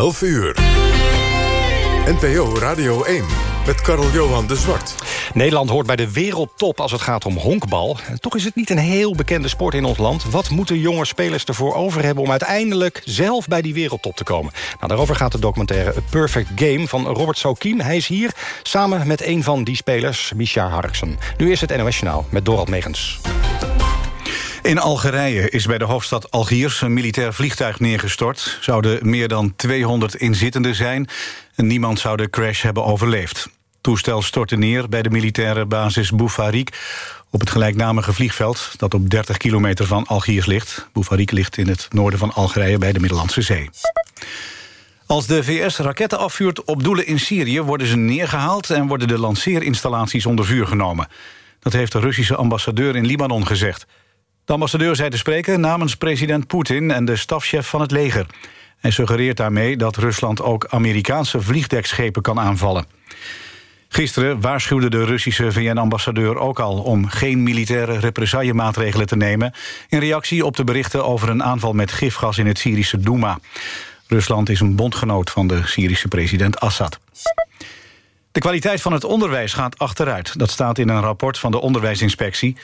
11 uur. NPO Radio 1 met Karel Johan de Zwart. Nederland hoort bij de wereldtop als het gaat om honkbal. Toch is het niet een heel bekende sport in ons land. Wat moeten jonge spelers ervoor over hebben... om uiteindelijk zelf bij die wereldtop te komen? Nou, daarover gaat de documentaire A Perfect Game van Robert Sokiem. Hij is hier samen met een van die spelers, Micha Harksen. Nu is het NOS Journaal met Dorald Megens. In Algerije is bij de hoofdstad Algiers een militair vliegtuig neergestort. Zouden meer dan 200 inzittenden zijn en niemand zou de crash hebben overleefd. Toestel stortte neer bij de militaire basis Boufarik op het gelijknamige vliegveld dat op 30 kilometer van Algiers ligt. Boufarik ligt in het noorden van Algerije bij de Middellandse Zee. Als de VS raketten afvuurt op doelen in Syrië... worden ze neergehaald en worden de lanceerinstallaties onder vuur genomen. Dat heeft de Russische ambassadeur in Libanon gezegd. De ambassadeur zei te spreken namens president Poetin en de stafchef van het leger. Hij suggereert daarmee dat Rusland ook Amerikaanse vliegdekschepen kan aanvallen. Gisteren waarschuwde de Russische VN-ambassadeur ook al... om geen militaire represaillemaatregelen te nemen... in reactie op de berichten over een aanval met gifgas in het Syrische Douma. Rusland is een bondgenoot van de Syrische president Assad. De kwaliteit van het onderwijs gaat achteruit. Dat staat in een rapport van de onderwijsinspectie.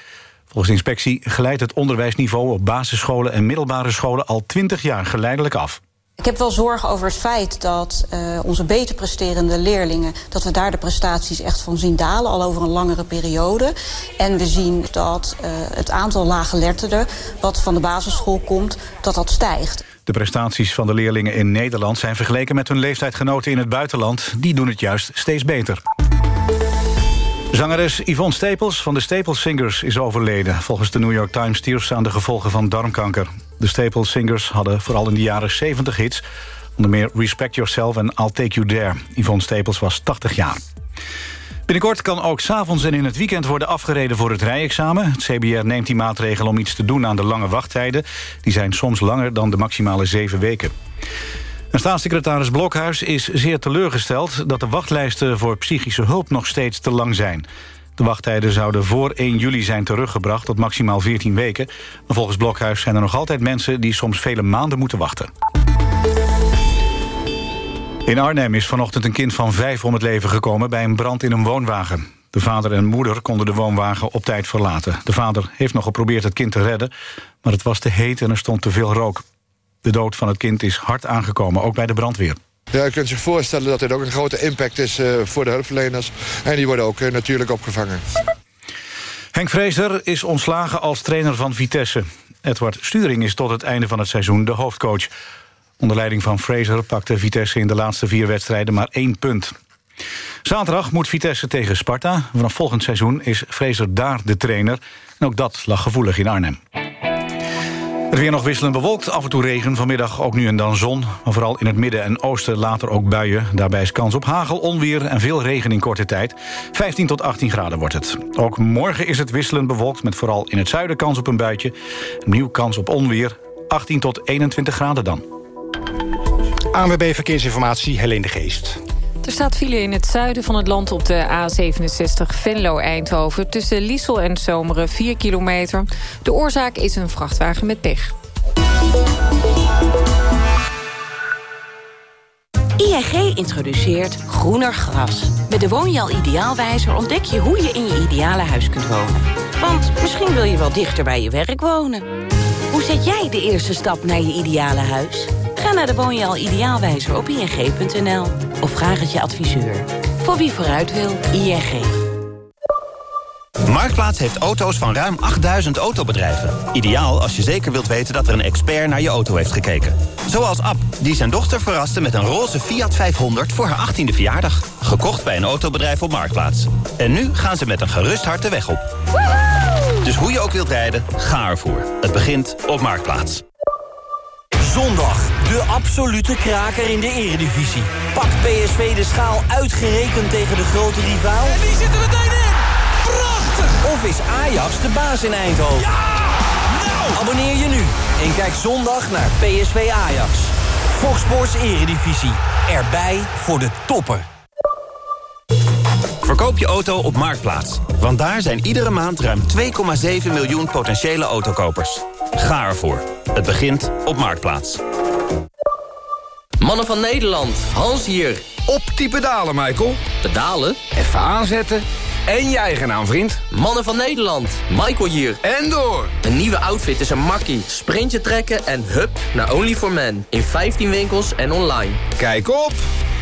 Volgens de inspectie glijdt het onderwijsniveau op basisscholen en middelbare scholen al 20 jaar geleidelijk af. Ik heb wel zorgen over het feit dat uh, onze beter presterende leerlingen... dat we daar de prestaties echt van zien dalen, al over een langere periode. En we zien dat uh, het aantal laaggeletterden wat van de basisschool komt, dat dat stijgt. De prestaties van de leerlingen in Nederland zijn vergeleken met hun leeftijdgenoten in het buitenland. Die doen het juist steeds beter. Zangeres Yvonne Staples van de Staples Singers is overleden. Volgens de New York Times stierf ze aan de gevolgen van darmkanker. De Staples Singers hadden vooral in de jaren 70 hits... onder meer Respect Yourself en I'll Take You There. Yvonne Staples was 80 jaar. Binnenkort kan ook s'avonds en in het weekend worden afgereden voor het rijexamen. Het CBR neemt die maatregel om iets te doen aan de lange wachttijden. Die zijn soms langer dan de maximale zeven weken. Staatssecretaris Blokhuis is zeer teleurgesteld... dat de wachtlijsten voor psychische hulp nog steeds te lang zijn. De wachttijden zouden voor 1 juli zijn teruggebracht tot maximaal 14 weken. Maar volgens Blokhuis zijn er nog altijd mensen... die soms vele maanden moeten wachten. In Arnhem is vanochtend een kind van vijf om het leven gekomen... bij een brand in een woonwagen. De vader en moeder konden de woonwagen op tijd verlaten. De vader heeft nog geprobeerd het kind te redden... maar het was te heet en er stond te veel rook. De dood van het kind is hard aangekomen, ook bij de brandweer. Ja, je kunt zich voorstellen dat dit ook een grote impact is uh, voor de hulpverleners. En die worden ook uh, natuurlijk opgevangen. Henk Vrezer is ontslagen als trainer van Vitesse. Edward Sturing is tot het einde van het seizoen de hoofdcoach. Onder leiding van Fraser pakte Vitesse in de laatste vier wedstrijden maar één punt. Zaterdag moet Vitesse tegen Sparta. Vanaf volgend seizoen is Fraser daar de trainer. En ook dat lag gevoelig in Arnhem. Het weer nog wisselend bewolkt, af en toe regen. Vanmiddag ook nu en dan zon. Maar vooral in het midden en oosten later ook buien. Daarbij is kans op hagel, onweer en veel regen in korte tijd. 15 tot 18 graden wordt het. Ook morgen is het wisselend bewolkt... met vooral in het zuiden kans op een buitje. Nieuw kans op onweer, 18 tot 21 graden dan. ANWB Verkeersinformatie, Helene de Geest. Er staat file in het zuiden van het land op de A67 Venlo-Eindhoven... tussen Liesel en Zomeren, 4 kilometer. De oorzaak is een vrachtwagen met pech. ING introduceert groener gras. Met de Woonjaal Ideaalwijzer ontdek je hoe je in je ideale huis kunt wonen. Want misschien wil je wel dichter bij je werk wonen. Hoe zet jij de eerste stap naar je ideale huis? Ga naar de Woonjaal Ideaalwijzer op ing.nl of vraag het je adviseur. Voor wie vooruit wil, ING. Marktplaats heeft auto's van ruim 8000 autobedrijven. Ideaal als je zeker wilt weten dat er een expert naar je auto heeft gekeken. Zoals Ab, die zijn dochter verraste met een roze Fiat 500 voor haar 18e verjaardag. Gekocht bij een autobedrijf op Marktplaats. En nu gaan ze met een gerust hart de weg op. Dus hoe je ook wilt rijden, ga ervoor. Het begint op Marktplaats. Zondag, de absolute kraker in de eredivisie. Pak PSV de schaal uitgerekend tegen de grote rivaal? En die zit er meteen in! Prachtig! Of is Ajax de baas in Eindhoven? Ja! Nou! Abonneer je nu en kijk zondag naar PSV Ajax. Fox Sports Eredivisie. Erbij voor de toppen. Verkoop je auto op Marktplaats. Want daar zijn iedere maand ruim 2,7 miljoen potentiële autokopers. Ga ervoor. Het begint op Marktplaats. Mannen van Nederland, Hans hier. Op die pedalen, Michael. Pedalen? Even aanzetten. En je eigen naam, vriend. Mannen van Nederland, Michael hier. En door. Een nieuwe outfit is een makkie. Sprintje trekken en hup naar only for men In 15 winkels en online. Kijk op.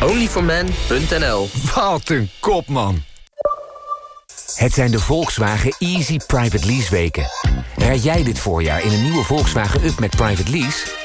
onlyformen.nl Wat een kop, man. Het zijn de Volkswagen Easy Private Lease weken. Rijd jij dit voorjaar in een nieuwe Volkswagen Up met Private Lease?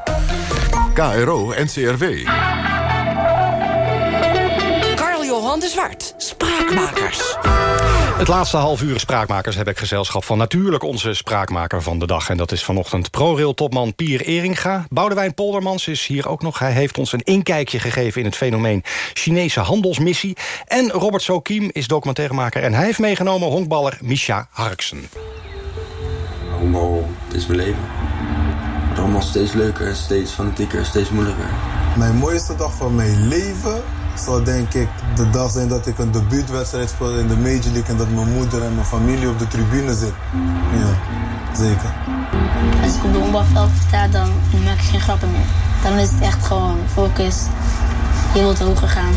KRO NCRW. Carl-Johan de Zwart, Spraakmakers. Het laatste half uur spraakmakers heb ik gezelschap van natuurlijk onze spraakmaker van de dag. En dat is vanochtend ProRail-topman Pier Eringa. Boudewijn Poldermans is hier ook nog. Hij heeft ons een inkijkje gegeven in het fenomeen Chinese handelsmissie. En Robert Sokiem is documentairemaker en hij heeft meegenomen honkballer Misha Harksen. Honkbal, het is mijn leven. Allemaal steeds leuker, steeds fanatieker, steeds moeilijker. Mijn mooiste dag van mijn leven zal denk ik de dag zijn dat ik een debuutwedstrijd speel in de Major League... en dat mijn moeder en mijn familie op de tribune zit. Ja, zeker. Als ik op de honkbalveld sta, dan maak ik geen grappen meer. Dan is het echt gewoon focus, je wilt hoger gaan.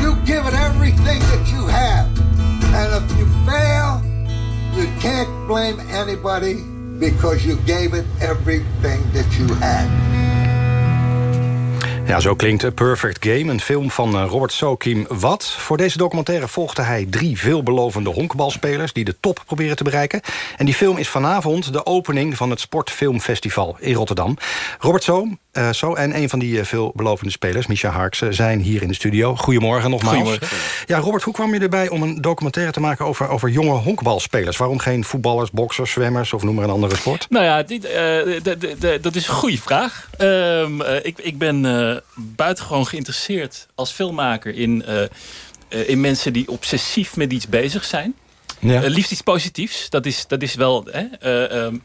You give it everything that you have. And if you fail, you can't blame anybody because you gave it everything that you had. Ja, zo klinkt Perfect Game, een film van eh, Robert Sokim Wat. Voor deze documentaire volgde hij drie veelbelovende honkbalspelers... die de top proberen te bereiken. En die film is vanavond de opening van het Sportfilmfestival in Rotterdam. Robert So, uh, so en een van die uh, veelbelovende spelers, Misha Harksen... zijn hier in de studio. Goedemorgen nogmaals. Goedemorgen. Ja, Robert, hoe kwam je erbij om een documentaire te maken... over, over jonge honkbalspelers? Waarom geen voetballers, boksers, zwemmers of noem maar een andere sport? Nou ja, dit, uh, dat is een goede vraag. Uh, ik, ik ben buitengewoon geïnteresseerd als filmmaker... in, in mensen die obsessief met iets bezig zijn. Ja. liefst iets positiefs. Dat is, dat is wel... Hè, um,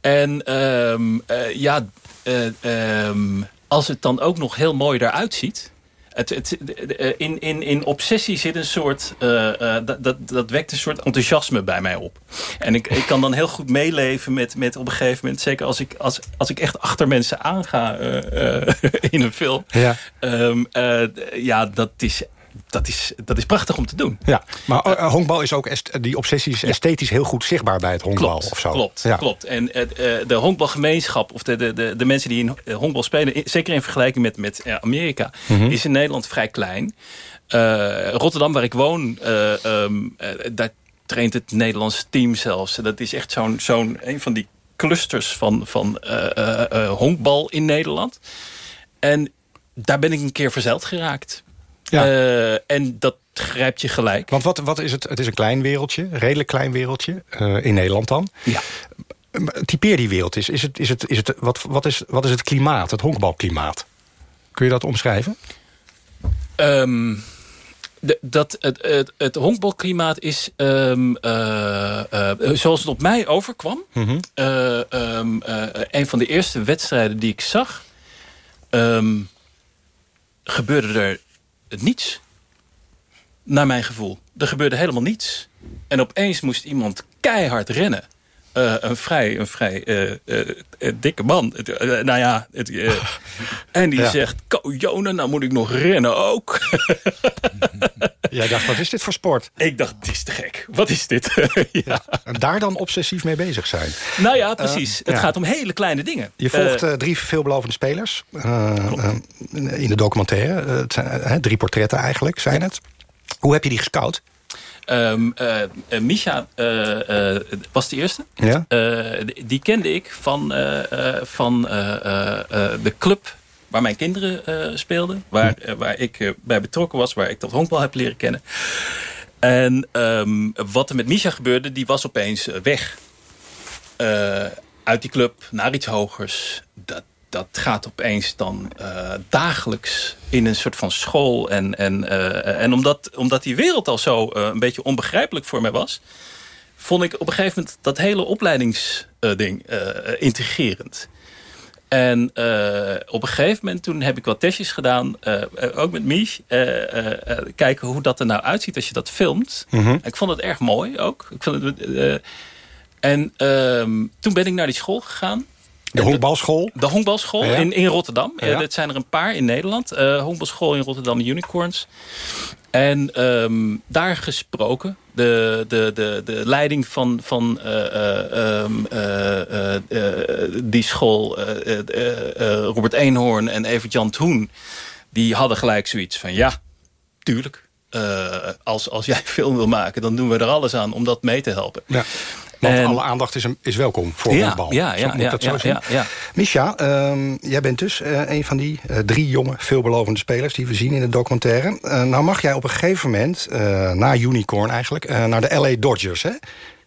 en um, ja, um, als het dan ook nog heel mooi eruit ziet... Het, het, in, in, in obsessie zit een soort... Uh, uh, dat, dat, dat wekt een soort enthousiasme bij mij op. En ik, ik kan dan heel goed meeleven met, met op een gegeven moment... zeker als ik, als, als ik echt achter mensen aanga uh, in een film... Ja, um, ja dat is dat is, dat is prachtig om te doen. Ja, maar uh, honkbal is ook, die obsessie is esthetisch heel goed zichtbaar bij het honkbal. Klopt, of zo. klopt, ja. klopt. En uh, de honkbalgemeenschap, of de, de, de, de mensen die in honkbal spelen... zeker in vergelijking met, met Amerika, mm -hmm. is in Nederland vrij klein. Rotterdam, waar ik woon, um, daar traint het Nederlands team zelfs. Dat is echt zo'n zo'n een van die clusters van, van honkbal in Nederland. En daar ben ik een keer verzeild geraakt. Ja. Uh, en dat grijpt je gelijk. Want wat, wat is het? Het is een klein wereldje, redelijk klein wereldje. Uh, in Nederland dan. Ja. Typeer die wereld is. is, het, is, het, is het, wat, wat, is, wat is het klimaat, het honkbalklimaat? Kun je dat omschrijven? Um, de, dat, het, het, het honkbalklimaat is um, uh, uh, zoals het op mij overkwam. Mm -hmm. um, een van de eerste wedstrijden die ik zag... gebeurde er niets. Naar mijn gevoel. Er gebeurde helemaal niets. En opeens moest iemand keihard rennen. Uh, een vrij, een vrij uh, uh, dikke man. nou ja, het, en die ja. zegt... Jonen, nou moet ik nog rennen ook. Jij dacht, wat is dit voor sport? Ik dacht, dit is te gek. Wat is dit? ja. En daar dan obsessief mee bezig zijn. Nou ja, precies. het ja. gaat om hele kleine dingen. Je volgt drie veelbelovende spelers. in de documentaire. drie portretten eigenlijk, zijn het. Hoe heb je die gescout? Um, uh, uh, Misha uh, was de eerste. Ja? Die, die, kende ik van, van de club waar mijn kinderen speelden. Waar, waar ik bij betrokken was. Waar ik dat honkbal heb leren kennen. En um, wat er met Misha gebeurde, die was opeens weg. uit die club naar iets hogers. Dat, dat gaat opeens dan uh, dagelijks in een soort van school. En, en, uh, en omdat, omdat die wereld al zo uh, een beetje onbegrijpelijk voor mij was... vond ik op een gegeven moment dat hele opleidingsding integrerend. En op een gegeven moment toen heb ik wat testjes gedaan. ook met Mies. kijken hoe dat er nou uitziet als je dat filmt. Mhm. -hmm. Ik vond het erg mooi ook. Ik vond het, en ehm, toen ben ik naar die school gegaan. De honkbalschool? De honkbalschool Ja. in, in Rotterdam. Ja. Uh, dat zijn er een paar in Nederland. Uh, honkbalschool in Rotterdam, Unicorns. En ehm, daar gesproken. De, de, de, de leiding van, van uh, die school, Robert Eenhoorn en Evert-Jan Toen... die hadden gelijk zoiets van, ja, tuurlijk. als, als jij film wil maken, dan doen we er alles aan om dat mee te helpen. Ja. Want En- alle aandacht is, is welkom voor Ja, honkbal. ja, Zo ja, ja, dat zo ja, zien. ja, ja. Misha, ehm, jij bent dus eh, een van die eh, drie jonge, veelbelovende spelers... die we zien in de documentaire. Eh, nou mag jij op een gegeven moment, eh, na Unicorn eigenlijk... eh, naar de LA Dodgers, hè?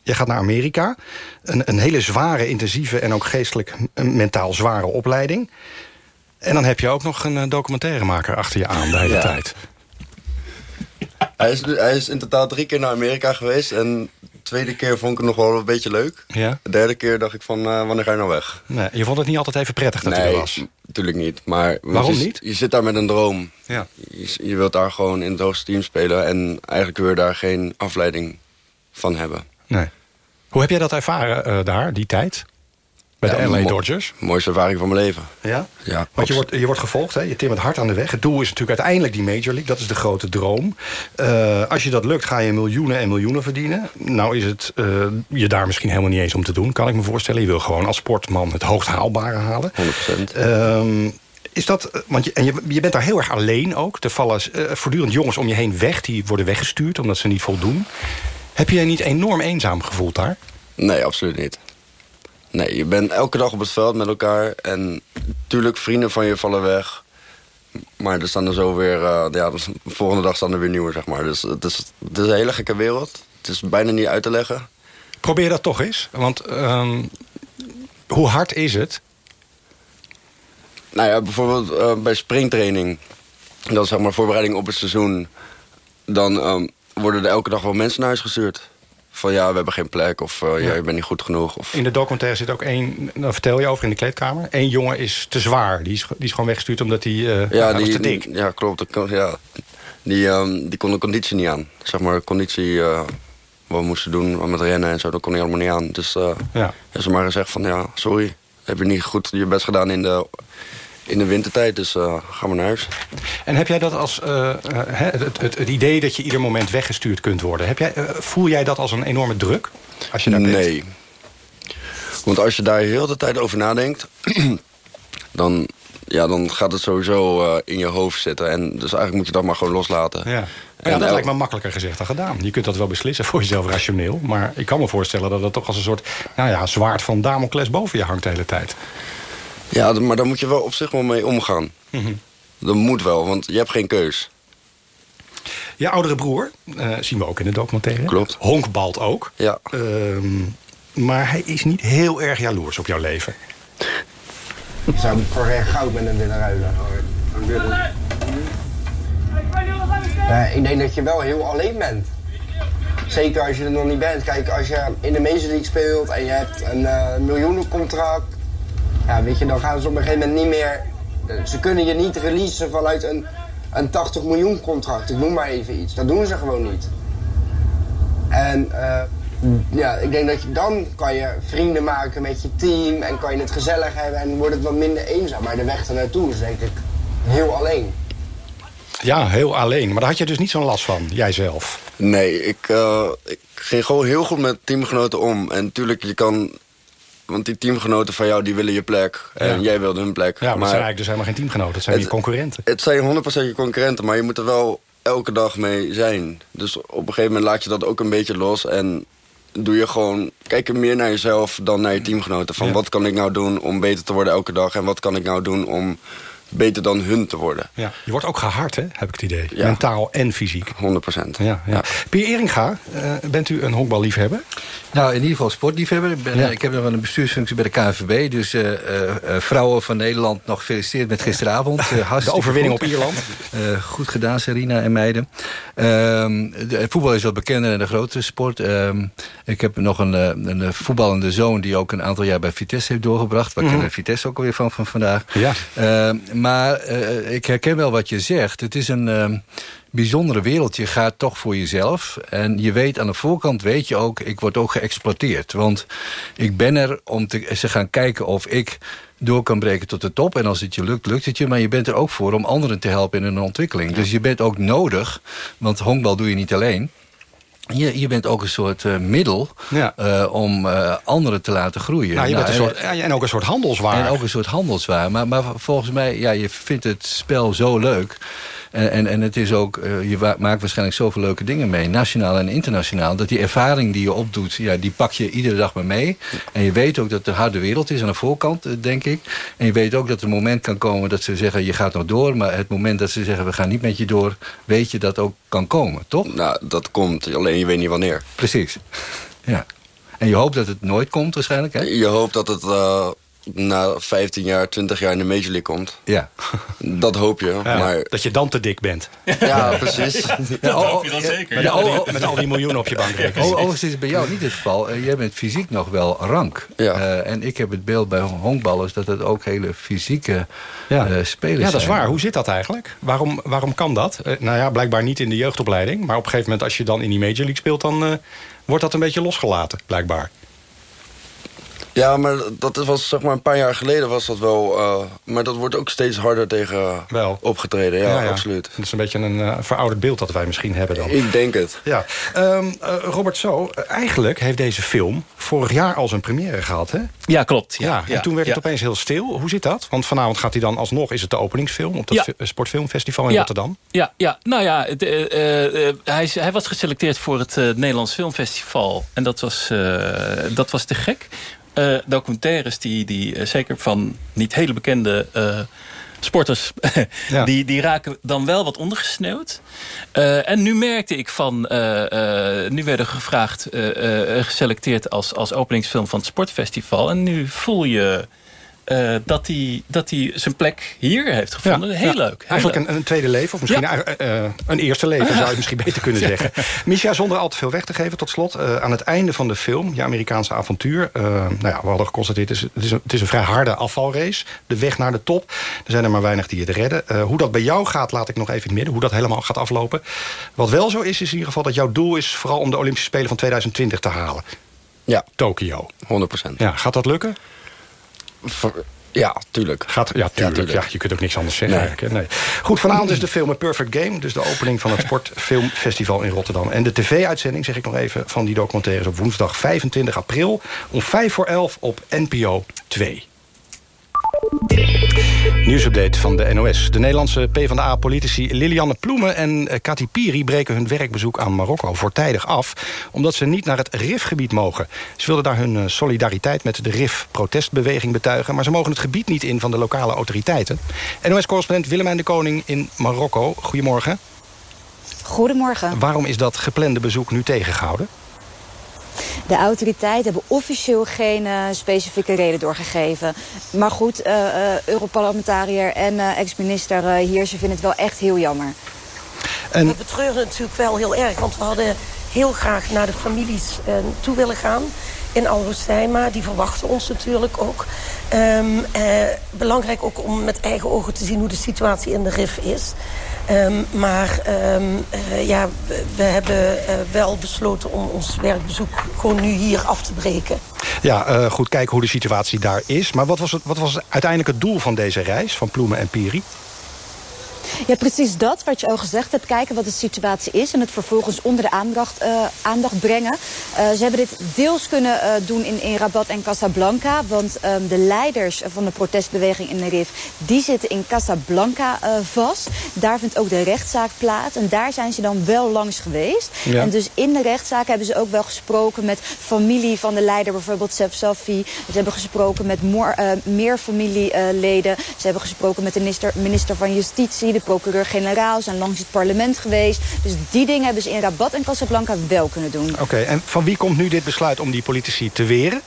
Je gaat naar Amerika. Een, een hele zware, intensieve en ook geestelijk mentaal zware opleiding. En dan heb je ook nog een documentairemaker achter je aan de hele Ja. tijd. Hij is, hij is in totaal drie keer naar Amerika geweest. En tweede keer vond ik het nog wel een beetje leuk. Ja? De derde keer dacht ik van, eh, wanneer ga je nou weg? Nee, je vond het niet altijd even prettig dat nee, er was. natuurlijk niet. Maar Waarom je, niet? Je zit daar met een droom. Ja. Je, je wilt daar gewoon in het hoogste team spelen. En eigenlijk wil je daar geen afleiding van hebben. Nee. Hoe heb jij dat ervaren eh, daar, die tijd? Bij Ja, de LA Dodgers? Mooiste ervaring van mijn leven. Ja? Ja, Want je wordt, je wordt gevolgd, hè? je timmert hard aan de weg. Het doel is natuurlijk uiteindelijk die Major League. Dat is de grote droom. Eh, als je dat lukt, ga je miljoenen en miljoenen verdienen. Nou is het eh, je daar misschien helemaal niet eens om te doen, kan ik me voorstellen. Je wil gewoon als sportman het hoogst haalbare halen. 100%. Ehm, is dat, eh, want je, en je, je bent daar heel erg alleen ook. Er vallen eh, voortdurend jongens om je heen weg. Die worden weggestuurd omdat ze niet voldoen. Heb je je niet enorm eenzaam gevoeld daar? Nee, absoluut niet. Nee, je bent elke dag op het veld met elkaar. En natuurlijk, vrienden van je vallen weg. Maar er staan er zo weer... eh, ja, dus de volgende dag staan er weer nieuwe, zeg maar. Dus het is, het is een hele gekke wereld. Het is bijna niet uit te leggen. Probeer dat toch eens. Want ehm, hoe hard is het? Nou ja, bijvoorbeeld eh, bij springtraining. Dat is zeg maar voorbereiding op het seizoen. Dan ehm, worden er elke dag wel mensen naar huis gestuurd. Van ja, we hebben geen plek. Of eh, ja, Ja. je bent niet goed genoeg. Of... In de documentaire zit ook één, daar vertel je over in de kleedkamer. Eén jongen is te zwaar. Die is, die is gewoon weggestuurd omdat hij, eh Ja, hij was die, te dik. ja klopt. Ja. Die, ehm, die kon de conditie niet aan. Zeg maar, de conditie eh, wat we moesten doen met rennen en zo, dat kon hij allemaal niet aan. Dus Ja. heeft ze maar gezegd van ja, sorry. Heb je niet goed je best gedaan in de, in de wintertijd, dus eh ga maar naar huis. En heb jij dat als eh, eh, het, het, het idee dat je ieder moment weggestuurd kunt worden... Heb jij, voel jij dat als een enorme druk? Als je daar bent? Nee. Want als je daar heel de tijd over nadenkt... dan, ja, dan gaat het sowieso eh, in je hoofd zitten. En dus eigenlijk moet je dat maar gewoon loslaten. Ja. Dat lijkt me makkelijker gezegd dan gedaan. Je kunt dat wel beslissen voor jezelf rationeel. Maar ik kan me voorstellen dat het toch als een soort nou ja, zwaard van Damocles boven je hangt de hele tijd. Ja, maar daar moet je wel op zich wel mee omgaan. Mhm. Dat moet wel, want je hebt geen keus. Je oudere broer, eh, zien we ook in de documentaire. Klopt. Honkbalt ook. Ja. Ehm, maar hij is niet heel erg jaloers op jouw leven. Ik zou voor geen goud met hem willen ruilen. Ja, ik denk dat je wel heel alleen bent. Zeker als je er nog niet bent. Kijk, als je in de Major League speelt en je hebt een eh, miljoenencontract... Ja, weet je, dan gaan ze op een gegeven moment niet meer... Ze kunnen je niet releasen vanuit een, een 80 miljoen contract. Ik noem maar even iets. Dat doen ze gewoon niet. En eh, ja, ik denk dat je dan kan je vrienden maken met je team en kan je het gezellig hebben en wordt het wat minder eenzaam. Maar de weg ernaartoe is denk ik heel alleen. Ja, heel alleen. Maar daar had je dus niet zo'n last van, jijzelf. Nee, ik, eh, ik ging gewoon heel goed met teamgenoten om. En natuurlijk, je kan... Want die teamgenoten van jou, die willen je plek. En jij wilde hun plek. Ja, maar, dat zijn eigenlijk dus helemaal geen teamgenoten. Het zijn Het- je concurrenten. Het zijn 100% je concurrenten, maar je moet er wel elke dag mee zijn. Dus op een gegeven moment laat je dat ook een beetje los. En doe je gewoon, kijk je meer naar jezelf dan naar je teamgenoten. Van Ja. wat kan ik nou doen om beter te worden elke dag? En wat kan ik nou doen om beter dan hun te worden. Ja. Je wordt ook gehard, hè, heb ik het idee. Ja. Mentaal en fysiek. 100 procent. Ja, ja. Pier Eringa, eh, bent u een honkballiefhebber? Nou, in ieder geval sportliefhebber. Ik, ben, Ja. eh, ik heb nog wel een bestuursfunctie bij de KNVB. Dus eh, eh, eh, vrouwen van Nederland nog gefeliciteerd met gisteravond. Eh, De overwinning goed. op Ierland. Eh, goed gedaan, Serena en meiden. Ehm, de, voetbal is wat bekender en de grotere sport. Ehm, ik heb nog een, eh, een voetballende zoon... die ook een aantal jaar bij Vitesse heeft doorgebracht. Waar Mhm. kennen Vitesse ook alweer van, van vandaag. Ja. Maar eh, ik herken wel wat je zegt. Het is een ehm, bijzondere wereld. Je gaat toch voor jezelf. En je weet aan de voorkant, weet je ook... ik word ook geëxploiteerd. Want ik ben er om te, ze gaan kijken of ik door kan breken tot de top. En als het je lukt, lukt het je. Maar je bent er ook voor om anderen te helpen in hun ontwikkeling. Dus je bent ook nodig. Want honkbal doe je niet alleen. Je, je bent ook een soort eh, middel eh, om eh, anderen te laten groeien. Nou, je bent een en- soort, en ook een soort handelswaar. en ook een soort handelswaar. Maar, maar volgens mij, ja, je vindt het spel zo leuk. En, en, en het is ook, eh, je maakt waarschijnlijk zoveel leuke dingen mee. Nationaal en internationaal. Dat die ervaring die je opdoet, ja, die pak je iedere dag maar mee. En je weet ook dat het een harde wereld is aan de voorkant, eh, denk ik. En je weet ook dat er een moment kan komen dat ze zeggen... je gaat nog door. Maar het moment dat ze zeggen we gaan niet met je door... weet je dat ook kan komen, toch? Nou, dat komt. Alleen je weet niet wanneer. Precies. Ja. En je hoopt dat het nooit komt waarschijnlijk, hè? Je hoopt dat het eh, na 15 jaar, 20 jaar in de Major League komt. Ja. Dat hoop je. Ja, maar... Dat je dan te dik bent. Ja, precies. Ja, oh, oh, ja, Met, al die, met al die miljoenen op je bankrekening. O- Overigens is het bij jou niet het geval. Eh, jij bent fysiek nog wel rank. Eh, en ik heb het beeld bij honkballers dat het ook hele fysieke Ja. eh, spelers Ja, dat is zijn. waar. Hoe zit dat eigenlijk? Waarom, waarom kan dat? Nou ja, blijkbaar niet in de jeugdopleiding. Maar op een gegeven moment als je dan in die Major League speelt... dan eh, wordt dat een beetje losgelaten, blijkbaar. Ja, maar dat was zeg maar een paar jaar geleden was dat wel. eh, maar dat wordt ook steeds harder tegen opgetreden. Ja, absoluut. Dat is een beetje een eh, verouderd beeld dat wij misschien hebben dan. Ik denk het. Ja. Ehm, eh, Robert Zo, eigenlijk heeft deze film vorig jaar al zijn première gehad, hè? Ja, klopt. Ja, Ja, en toen werd het opeens heel stil. Hoe zit dat? Want vanavond gaat hij dan alsnog, is het de openingsfilm... op dat sportfilmfestival in Ja. Rotterdam. Ja, ja, nou ja, hij, hij was geselecteerd voor het eh, Nederlands Filmfestival. En dat was, eh, dat was te gek. Eh, documentaires die, die eh, zeker van niet hele bekende eh, sporters... die, die raken dan wel wat ondergesneeuwd. En nu merkte ik van... nu werden gevraagd, geselecteerd als, als openingsfilm van het sportfestival. En nu voel je... eh, dat hij dat hij zijn plek hier heeft gevonden. Ja, heel ja. leuk. heel Eigenlijk leuk. een, een tweede leven, of misschien Ja. eh, een eerste leven, zou je misschien beter kunnen Ja. zeggen. Misha, zonder al te veel weg te geven tot slot. eh, aan het einde van de film, je Amerikaanse avontuur... eh, nou ja, we hadden geconstateerd, het is, het, is een, het is een vrij harde afvalrace. De weg naar de top. Er zijn er maar weinig die het redden. Eh, hoe dat bij jou gaat, laat ik nog even in het midden. Hoe dat helemaal gaat aflopen. Wat wel zo is, is in ieder geval dat jouw doel is... vooral om de Olympische Spelen van 2020 te halen. Ja. Tokio. 100%. Ja, gaat dat lukken? Ja, tuurlijk. Gaat, ja, tuurlijk. Ja, je kunt ook niks anders zeggen. Nee. Nee. Goed, vanavond is de film A Perfect Game. Dus de opening van het Sportfilmfestival in Rotterdam. En de tv-uitzending, zeg ik nog even, van die documentaires... op woensdag 25 april om 5 voor 11 op NPO 2. Nieuwsupdate van de NOS. De Nederlandse PvdA-politici Lilianne Ploemen en eh, Kati Piri... breken hun werkbezoek aan Marokko voortijdig af... omdat ze niet naar het RIF-gebied mogen. Ze wilden daar hun eh, solidariteit met de RIF-protestbeweging betuigen... maar ze mogen het gebied niet in van de lokale autoriteiten. NOS-correspondent Willemijn de Koning in Marokko. Goedemorgen. Goedemorgen. Waarom is dat geplande bezoek nu tegengehouden? De autoriteiten hebben officieel geen eh, specifieke reden doorgegeven. Maar goed, eh, eh, Europarlementariër en eh, ex-minister uh, Heersen vinden het wel echt heel jammer. En... We betreuren het natuurlijk wel heel erg, want we hadden heel graag naar de families uh, toe willen gaan in Hoceima. Die verwachten ons natuurlijk ook. Um, uh, belangrijk ook om met eigen ogen te zien hoe de situatie in de RIF is. Um, maar um, uh, ja, we, hebben wel besloten om ons werkbezoek gewoon nu hier af te breken. Ja, goed kijken hoe de situatie daar is. Maar wat was, het, wat was uiteindelijk het doel van deze reis van Ploemen en Piri? Ja, precies dat wat je al gezegd hebt. Kijken wat de situatie is en het vervolgens onder de aandacht, uh, aandacht brengen. Uh, ze hebben dit deels kunnen uh, doen in, in Rabat en Casablanca. Want um, de leiders van de protestbeweging in de RIF... die zitten in Casablanca vast. Daar vindt ook de rechtszaak plaats. En daar zijn ze dan wel langs geweest. Ja. En dus in de rechtszaak hebben ze ook wel gesproken... met familie van de leider, bijvoorbeeld Sef Safi. Ze hebben gesproken met more, meer familieleden. Ze hebben gesproken met de minister, minister van Justitie... de procureur-generaal, zijn langs het parlement geweest. Dus die dingen hebben ze in Rabat en Casablanca wel kunnen doen. Oké, en van wie komt nu dit besluit om die politici te weren?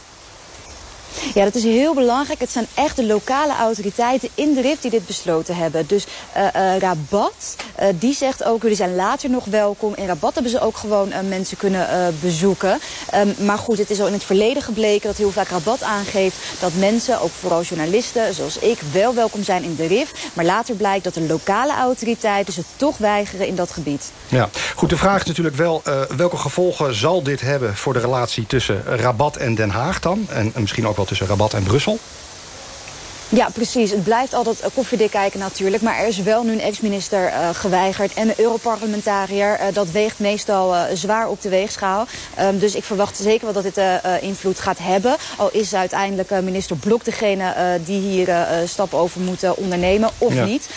Ja, dat is heel belangrijk. Het zijn echt de lokale autoriteiten in de RIF die dit besloten hebben. Dus uh, uh, Rabat, uh, die zegt ook, jullie zijn later nog welkom. In Rabat hebben ze ook gewoon mensen kunnen bezoeken. Um, maar goed, het is al in het verleden gebleken dat heel vaak Rabat aangeeft... dat mensen, ook vooral journalisten zoals ik, wel welkom zijn in de RIF. Maar later blijkt dat de lokale autoriteiten ze toch weigeren in dat gebied. Ja, goed, de vraag is natuurlijk wel... welke gevolgen zal dit hebben voor de relatie tussen Rabat en Den Haag dan? En, en misschien ook wel tussen Rabat en Brussel? Ja, precies. Het blijft altijd koffiedik kijken natuurlijk. Maar er is wel nu een ex-minister uh, geweigerd. En een Europarlementariër. Uh, dat weegt meestal uh, zwaar op de weegschaal. Um, dus ik verwacht zeker wel dat dit invloed gaat hebben. Al is uiteindelijk minister Blok degene die hier stappen over moet ondernemen. Of ja. niet.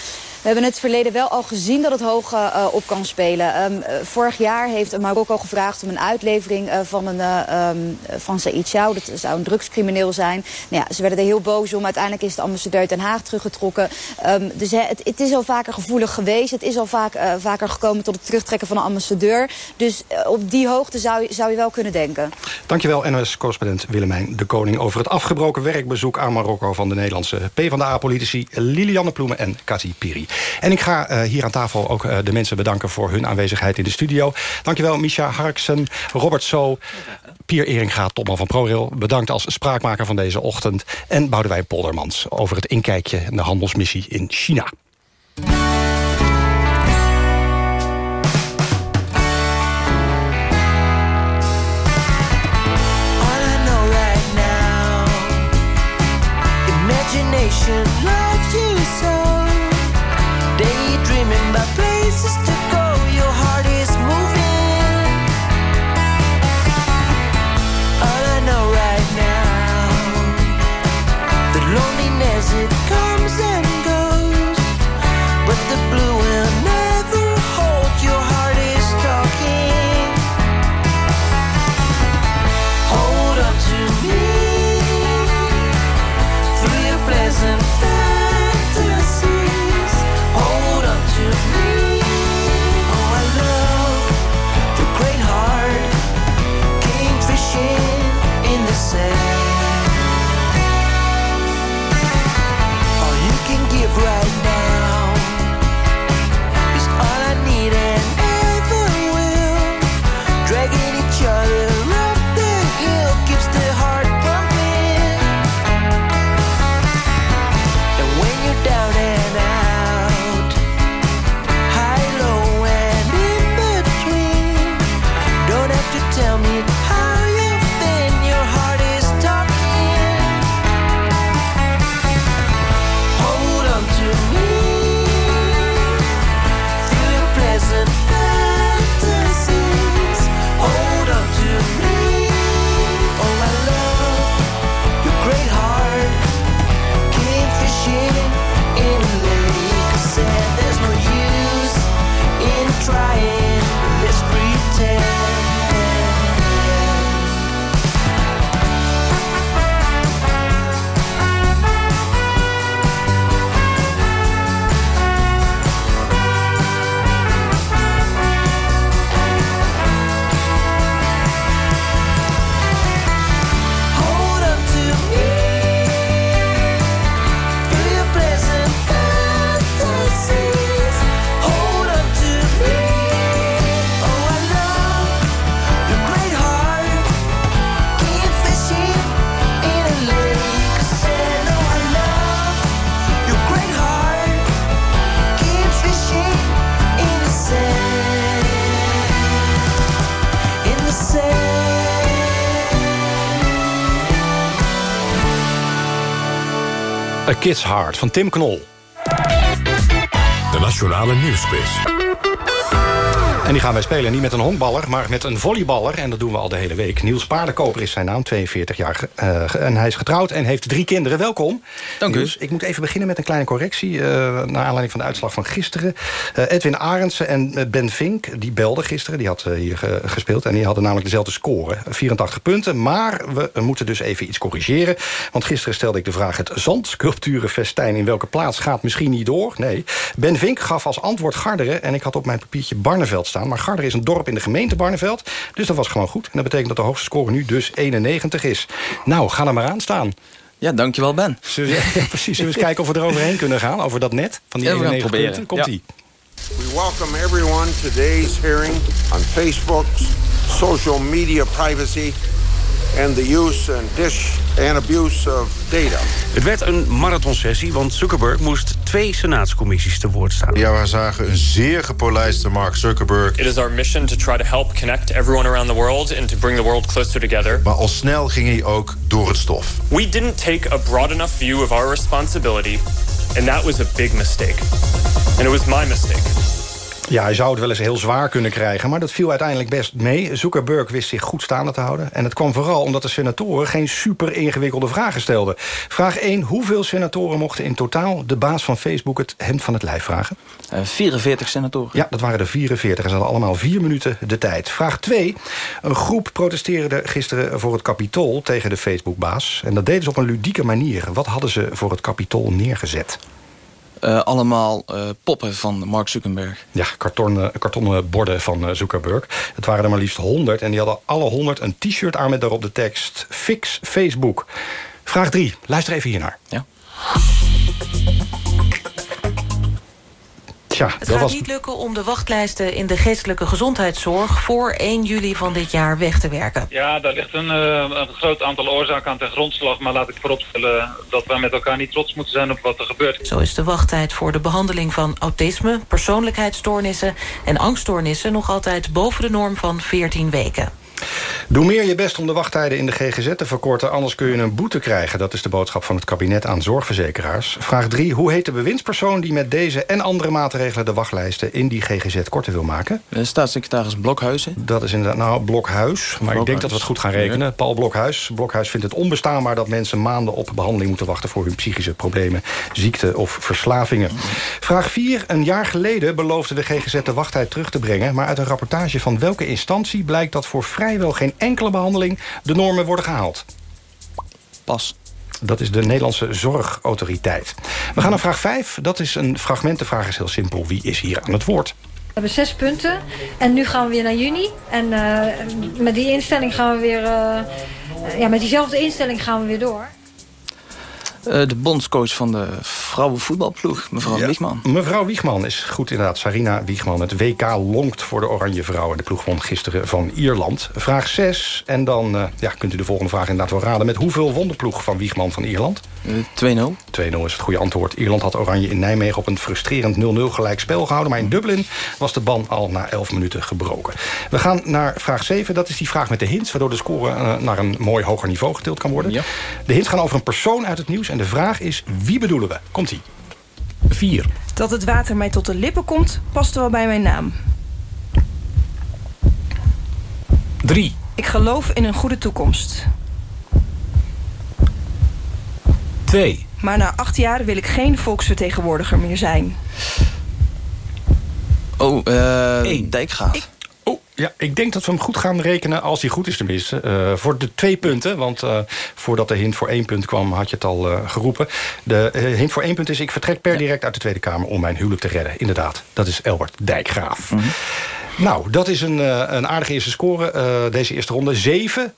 We hebben het verleden wel al gezien dat het hoog uh, op kan spelen. Um, vorig jaar heeft Marokko gevraagd om een uitlevering van, een, uh, van Said Chou. Dat zou een drugscrimineel zijn. Nou ja, ze werden er heel boos om. Uiteindelijk is de ambassadeur Den Haag teruggetrokken. Um, dus het, het, is al vaker gevoelig geweest. Het is al vaak, vaker gekomen tot het terugtrekken van een ambassadeur. Dus op die hoogte zou je, zou je wel kunnen denken. Dankjewel, NOS-correspondent Willemijn de Koning... over het afgebroken werkbezoek aan Marokko van de Nederlandse PvdA-politici Lilianne Ploemen en Kati Piri. En ik ga uh, hier aan tafel ook uh, de mensen bedanken voor hun aanwezigheid in de studio. Dankjewel Misha Harksen, Robert So, Pier Eringa, topman van ProRail. Bedankt als spraakmaker van deze ochtend. En Boudewijn Poldermans over het inkijkje in de handelsmissie in China. Kid's Heart van Tim Knol. Den Nationale Nieuwsquiz. En die gaan wij spelen niet met een honkballer, maar met een volleyballer. En dat doen we al de hele week. Niels Paardenkoper is zijn naam, 42 jaar. eh, en hij is getrouwd en heeft drie kinderen. Welkom. Dank u. Niels, ik moet even beginnen met een kleine correctie. eh naar aanleiding van de uitslag van gisteren. Eh, Edwin Arendsen en Ben Vink, die belden gisteren. Die had hier ge- gespeeld. En die hadden namelijk dezelfde score. 84 punten. Maar we moeten dus even iets corrigeren. Want gisteren stelde ik de vraag... het zandsculpturenfestijn in welke plaats gaat misschien niet door? Nee. Ben Vink gaf als antwoord Garderen. En ik had op mijn papiertje Barneveld staan. Maar Garderen is een dorp in de gemeente Barneveld. Dus dat was gewoon goed. En dat betekent dat de hoogste score nu dus 91 is. Nou, ga er maar aan staan. Ja, dankjewel Ben. Zullen we, ja, precies. Zullen we eens kijken of we er overheen kunnen gaan? Over dat net van die Ja, we gaan het 91 proberen. punten. Komt-ie. We welcome everyone to today's hearing on Facebook's social media privacy and the use and dish and abuse of data. Het werd een marathonsessie, want Zuckerberg moest twee senaatscommissies te woord staan. Ja, we zagen een zeer gepolijste Mark Zuckerberg. It is our mission to try to help connect everyone around the world and to bring the world closer together. Maar al snel ging hij ook door het stof. We didn't take a broad enough view of our responsibility, and that was a big mistake. And it was my mistake. Ja, hij zou het wel eens heel zwaar kunnen krijgen... maar dat viel uiteindelijk best mee. Zuckerberg wist zich goed staande te houden. En het kwam vooral omdat de senatoren geen super ingewikkelde vragen stelden. Vraag 1. Hoeveel senatoren mochten in totaal de baas van Facebook... het hemd van het lijf vragen? 44 senatoren. Ja, dat waren er 44. En ze hadden allemaal vier minuten de tijd. Vraag 2. Een groep protesteerde gisteren voor het kapitool tegen de Facebook-baas. En dat deden ze op een ludieke manier. Wat hadden ze voor het kapitool neergezet? Eh, allemaal eh, poppen van Mark Zuckerberg. Ja, kartonnen, kartonnen borden van eh, Zuckerberg. Het waren er maar liefst 100. En die hadden alle 100 een t-shirt aan met daarop de tekst... Fix Facebook. Vraag 3. Luister even hiernaar. Ja. Tja, Het dat gaat was... niet lukken om de wachtlijsten in de geestelijke gezondheidszorg... voor 1 juli van dit jaar weg te werken. Ja, daar ligt een, eh, een groot aantal oorzaken aan ten grondslag. Maar laat ik vooropstellen dat wij met elkaar niet trots moeten zijn op wat er gebeurt. Zo is de wachttijd voor de behandeling van autisme... persoonlijkheidsstoornissen en angststoornissen... nog altijd boven de norm van 14 weken. Doe meer je best om de wachttijden in de GGZ te verkorten... anders kun je een boete krijgen. Dat is de boodschap van het kabinet aan zorgverzekeraars. Vraag 3. Hoe heet de bewindspersoon die met deze en andere maatregelen... de wachtlijsten in die GGZ korter wil maken? De staatssecretaris Blokhuizen. Dat is inderdaad, nou, Blokhuis. Maar ik denk dat we het goed gaan rekenen. Paul Blokhuis. Blokhuis vindt het onbestaanbaar dat mensen maanden op behandeling moeten wachten... voor hun psychische problemen, ziekte of verslavingen. Vraag 4. Een jaar geleden beloofde de GGZ de wachttijd terug te brengen... maar uit een rapportage van welke instantie blijkt dat voor vrijwel geen enkele behandeling... de normen worden gehaald? Pas. Dat is de Nederlandse Zorgautoriteit. We gaan naar vraag 5. Dat is een fragment. De vraag is heel simpel. Wie is hier aan het woord? We hebben zes punten. En nu gaan we weer naar juni. En eh, met die instelling gaan we weer... eh, ja, met diezelfde instelling gaan we weer door. Eh, de bondscoach van de vrouwenvoetbalploeg, mevrouw Ja. Wiegman. Mevrouw Wiegman is goed inderdaad. Sarina Wiegman. Het WK longt voor de Oranje Vrouwen. De ploeg won gisteren van Ierland. Vraag 6. En dan eh, ja, kunt u de volgende vraag inderdaad wel raden. Met hoeveel won de ploeg van Wiegman van Ierland? Eh, 2-0. 2-0 is het goede antwoord. Ierland had Oranje in Nijmegen op een frustrerend 0-0 gelijk spel gehouden. Maar in Dublin was de ban al na 11 minuten gebroken. We gaan naar vraag 7. Dat is die vraag met de hints. Waardoor de score naar een mooi hoger niveau getild kan worden. De hints gaan over een persoon uit het nieuws. En de vraag is, wie bedoelen we? Komt-ie. 4. Dat het water mij tot de lippen komt, past wel bij mijn naam. 3. Ik geloof in een goede toekomst. 2. Maar na acht jaar wil ik geen volksvertegenwoordiger meer zijn. Oh, eh Dijkgraaf. Oh, ja, ik denk dat we hem goed gaan rekenen, als hij goed is tenminste. eh, voor de twee punten, want eh, voordat de hint voor één punt kwam... had je het al eh, geroepen. De hint voor één punt is... ik vertrek per direct uit de Tweede Kamer om mijn huwelijk te redden. Inderdaad, dat is Elbert Dijkgraaf. Nou, dat is een, een aardige eerste score. deze eerste ronde. Zeven.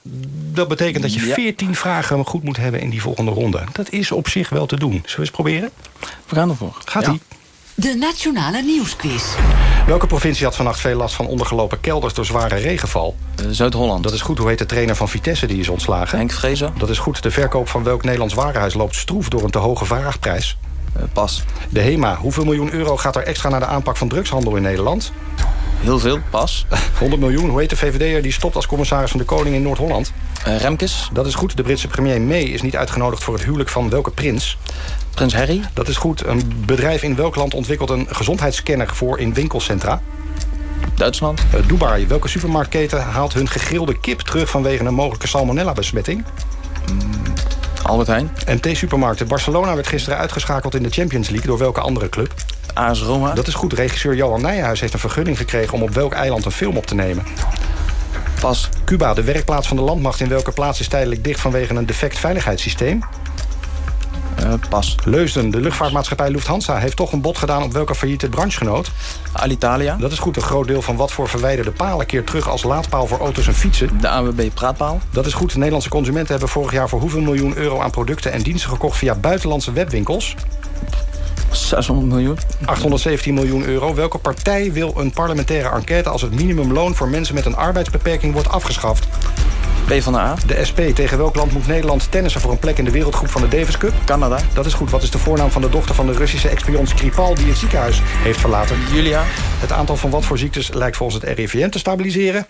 Dat betekent dat je Ja. 14 vragen goed moet hebben in die volgende ronde. Dat is op zich wel te doen. Zullen we eens proberen? We gaan ervoor. Gaat-ie. De Nationale Nieuwsquiz. Welke provincie had vannacht veel last van ondergelopen kelders door zware regenval? Zuid-Holland. Dat is goed. Hoe heet de trainer van Vitesse die is ontslagen? Henk Vrezer. Dat is goed. De verkoop van welk Nederlands warenhuis loopt stroef door een te hoge vraagprijs? pas. De HEMA. Hoeveel miljoen euro gaat er extra naar de aanpak van drugshandel in Nederland? Heel veel, pas. 100 miljoen. Hoe heet de VVD'er die stopt als commissaris van de Koning in Noord-Holland? Uh, Remkes. Dat is goed. De Britse premier May is niet uitgenodigd voor het huwelijk van welke prins? Prins Harry. Dat is goed. Een bedrijf in welk land ontwikkelt een gezondheidsscanner voor in winkelcentra? Duitsland. Uh, Dubai. Welke supermarktketen haalt hun gegrilde kip terug vanwege een mogelijke salmonella-besmetting? Mm, Albert Heijn. MT-supermarkten. Barcelona werd gisteren uitgeschakeld in de Champions League. Door welke andere club? AS Roma. Dat is goed. Regisseur Johan Nijhuis heeft een vergunning gekregen... om op welk eiland een film op te nemen. Pas. Cuba. De werkplaats van de landmacht in welke plaats is tijdelijk dicht... vanwege een defect veiligheidssysteem? Uh, pas. Leusden. De luchtvaartmaatschappij Lufthansa heeft toch een bod gedaan... op welke failliete branchegenoot? Alitalia. Dat is goed. Een groot deel van wat voor verwijderde palen... keert terug als laadpaal voor auto's en fietsen. De AWB Praatpaal. Dat is goed. Nederlandse consumenten hebben vorig jaar... voor hoeveel miljoen euro aan producten en diensten gekocht... via buitenlandse webwinkels? 600 miljoen. 817 miljoen euro. Welke partij wil een parlementaire enquête... als het minimumloon voor mensen met een arbeidsbeperking wordt afgeschaft? B van de A. De SP. Tegen welk land moet Nederland tennissen voor een plek in de wereldgroep van de Davis Cup? Canada. Dat is goed. Wat is de voornaam van de dochter van de Russische expion Skripal... die het ziekenhuis heeft verlaten? Julia. Het aantal van wat voor ziektes lijkt volgens het RIVM te stabiliseren?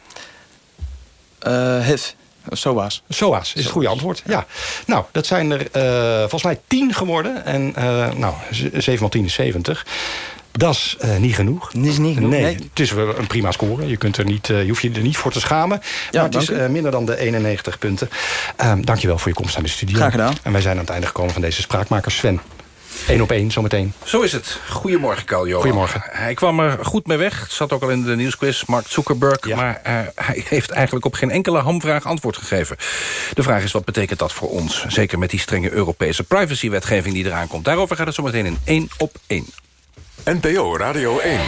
Uh, HIV. SOA's. SOA's is het goede antwoord, ja. Nou, dat zijn er uh, volgens mij tien geworden. En uh, nou, 7 x 10 is 70. Dat is uh, niet genoeg. Dat is niet genoeg, nee. nee. Het is wel een prima score. Je, kunt er niet, uh, je hoeft je er niet voor te schamen. Ja, maar het is uh, minder dan de 91 punten. Uh, dankjewel voor je komst aan de studio. Graag gedaan. En wij zijn aan het einde gekomen van deze spraakmaker Sven. Eén op één, zometeen. Zo is het. Goedemorgen, Carl Johan. Goedemorgen. Hij kwam er goed mee weg. Het zat ook al in de nieuwsquiz, Mark Zuckerberg. Ja. Maar uh, hij heeft eigenlijk op geen enkele hamvraag antwoord gegeven. De vraag is, wat betekent dat voor ons? Zeker met die strenge Europese privacywetgeving die eraan komt. Daarover gaat het zometeen in één op één. NPO Radio 1.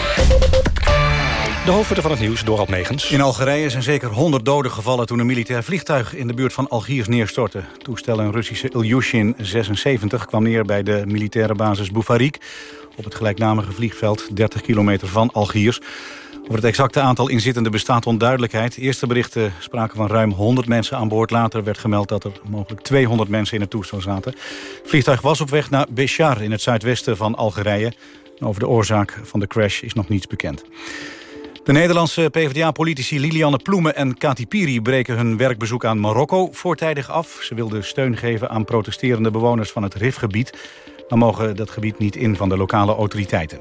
De hoofdpunten van het nieuws, Dorald Megens. In Algerije zijn zeker 100 doden gevallen toen een militair vliegtuig in de buurt van Algiers neerstortte. Toestel een Russische Ilyushin 76 kwam neer bij de militaire basis Boufarik op het gelijknamige vliegveld 30 kilometer van Algiers. Over het exacte aantal inzittenden bestaat onduidelijkheid. Eerste berichten spraken van ruim 100 mensen aan boord. Later werd gemeld dat er mogelijk 200 mensen in het toestel zaten. Het vliegtuig was op weg naar Béchar in het zuidwesten van Algerije. Over de oorzaak van de crash is nog niets bekend. De Nederlandse PvdA-politici Lilianne Ploemen en Kati Piri... breken hun werkbezoek aan Marokko voortijdig af. Ze wilden steun geven aan protesterende bewoners van het RIF-gebied... maar mogen dat gebied niet in van de lokale autoriteiten.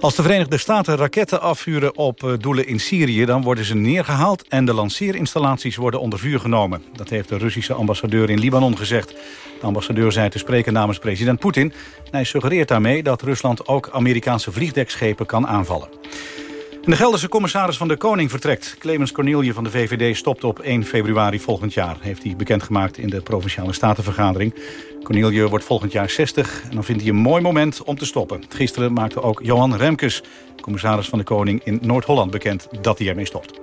Als de Verenigde Staten raketten afvuren op doelen in Syrië... dan worden ze neergehaald en de lanceerinstallaties worden onder vuur genomen. Dat heeft de Russische ambassadeur in Libanon gezegd. De ambassadeur zei te spreken namens president Poetin. Hij suggereert daarmee dat Rusland ook Amerikaanse vliegdekschepen kan aanvallen. De Gelderse commissaris van de Koning vertrekt. Clemens Cornelie van de VVD stopt op 1 februari volgend jaar. Heeft hij bekendgemaakt in de Provinciale Statenvergadering. Cornelie wordt volgend jaar 60 en dan vindt hij een mooi moment om te stoppen. Gisteren maakte ook Johan Remkes, commissaris van de Koning in Noord-Holland, bekend dat hij ermee stopt.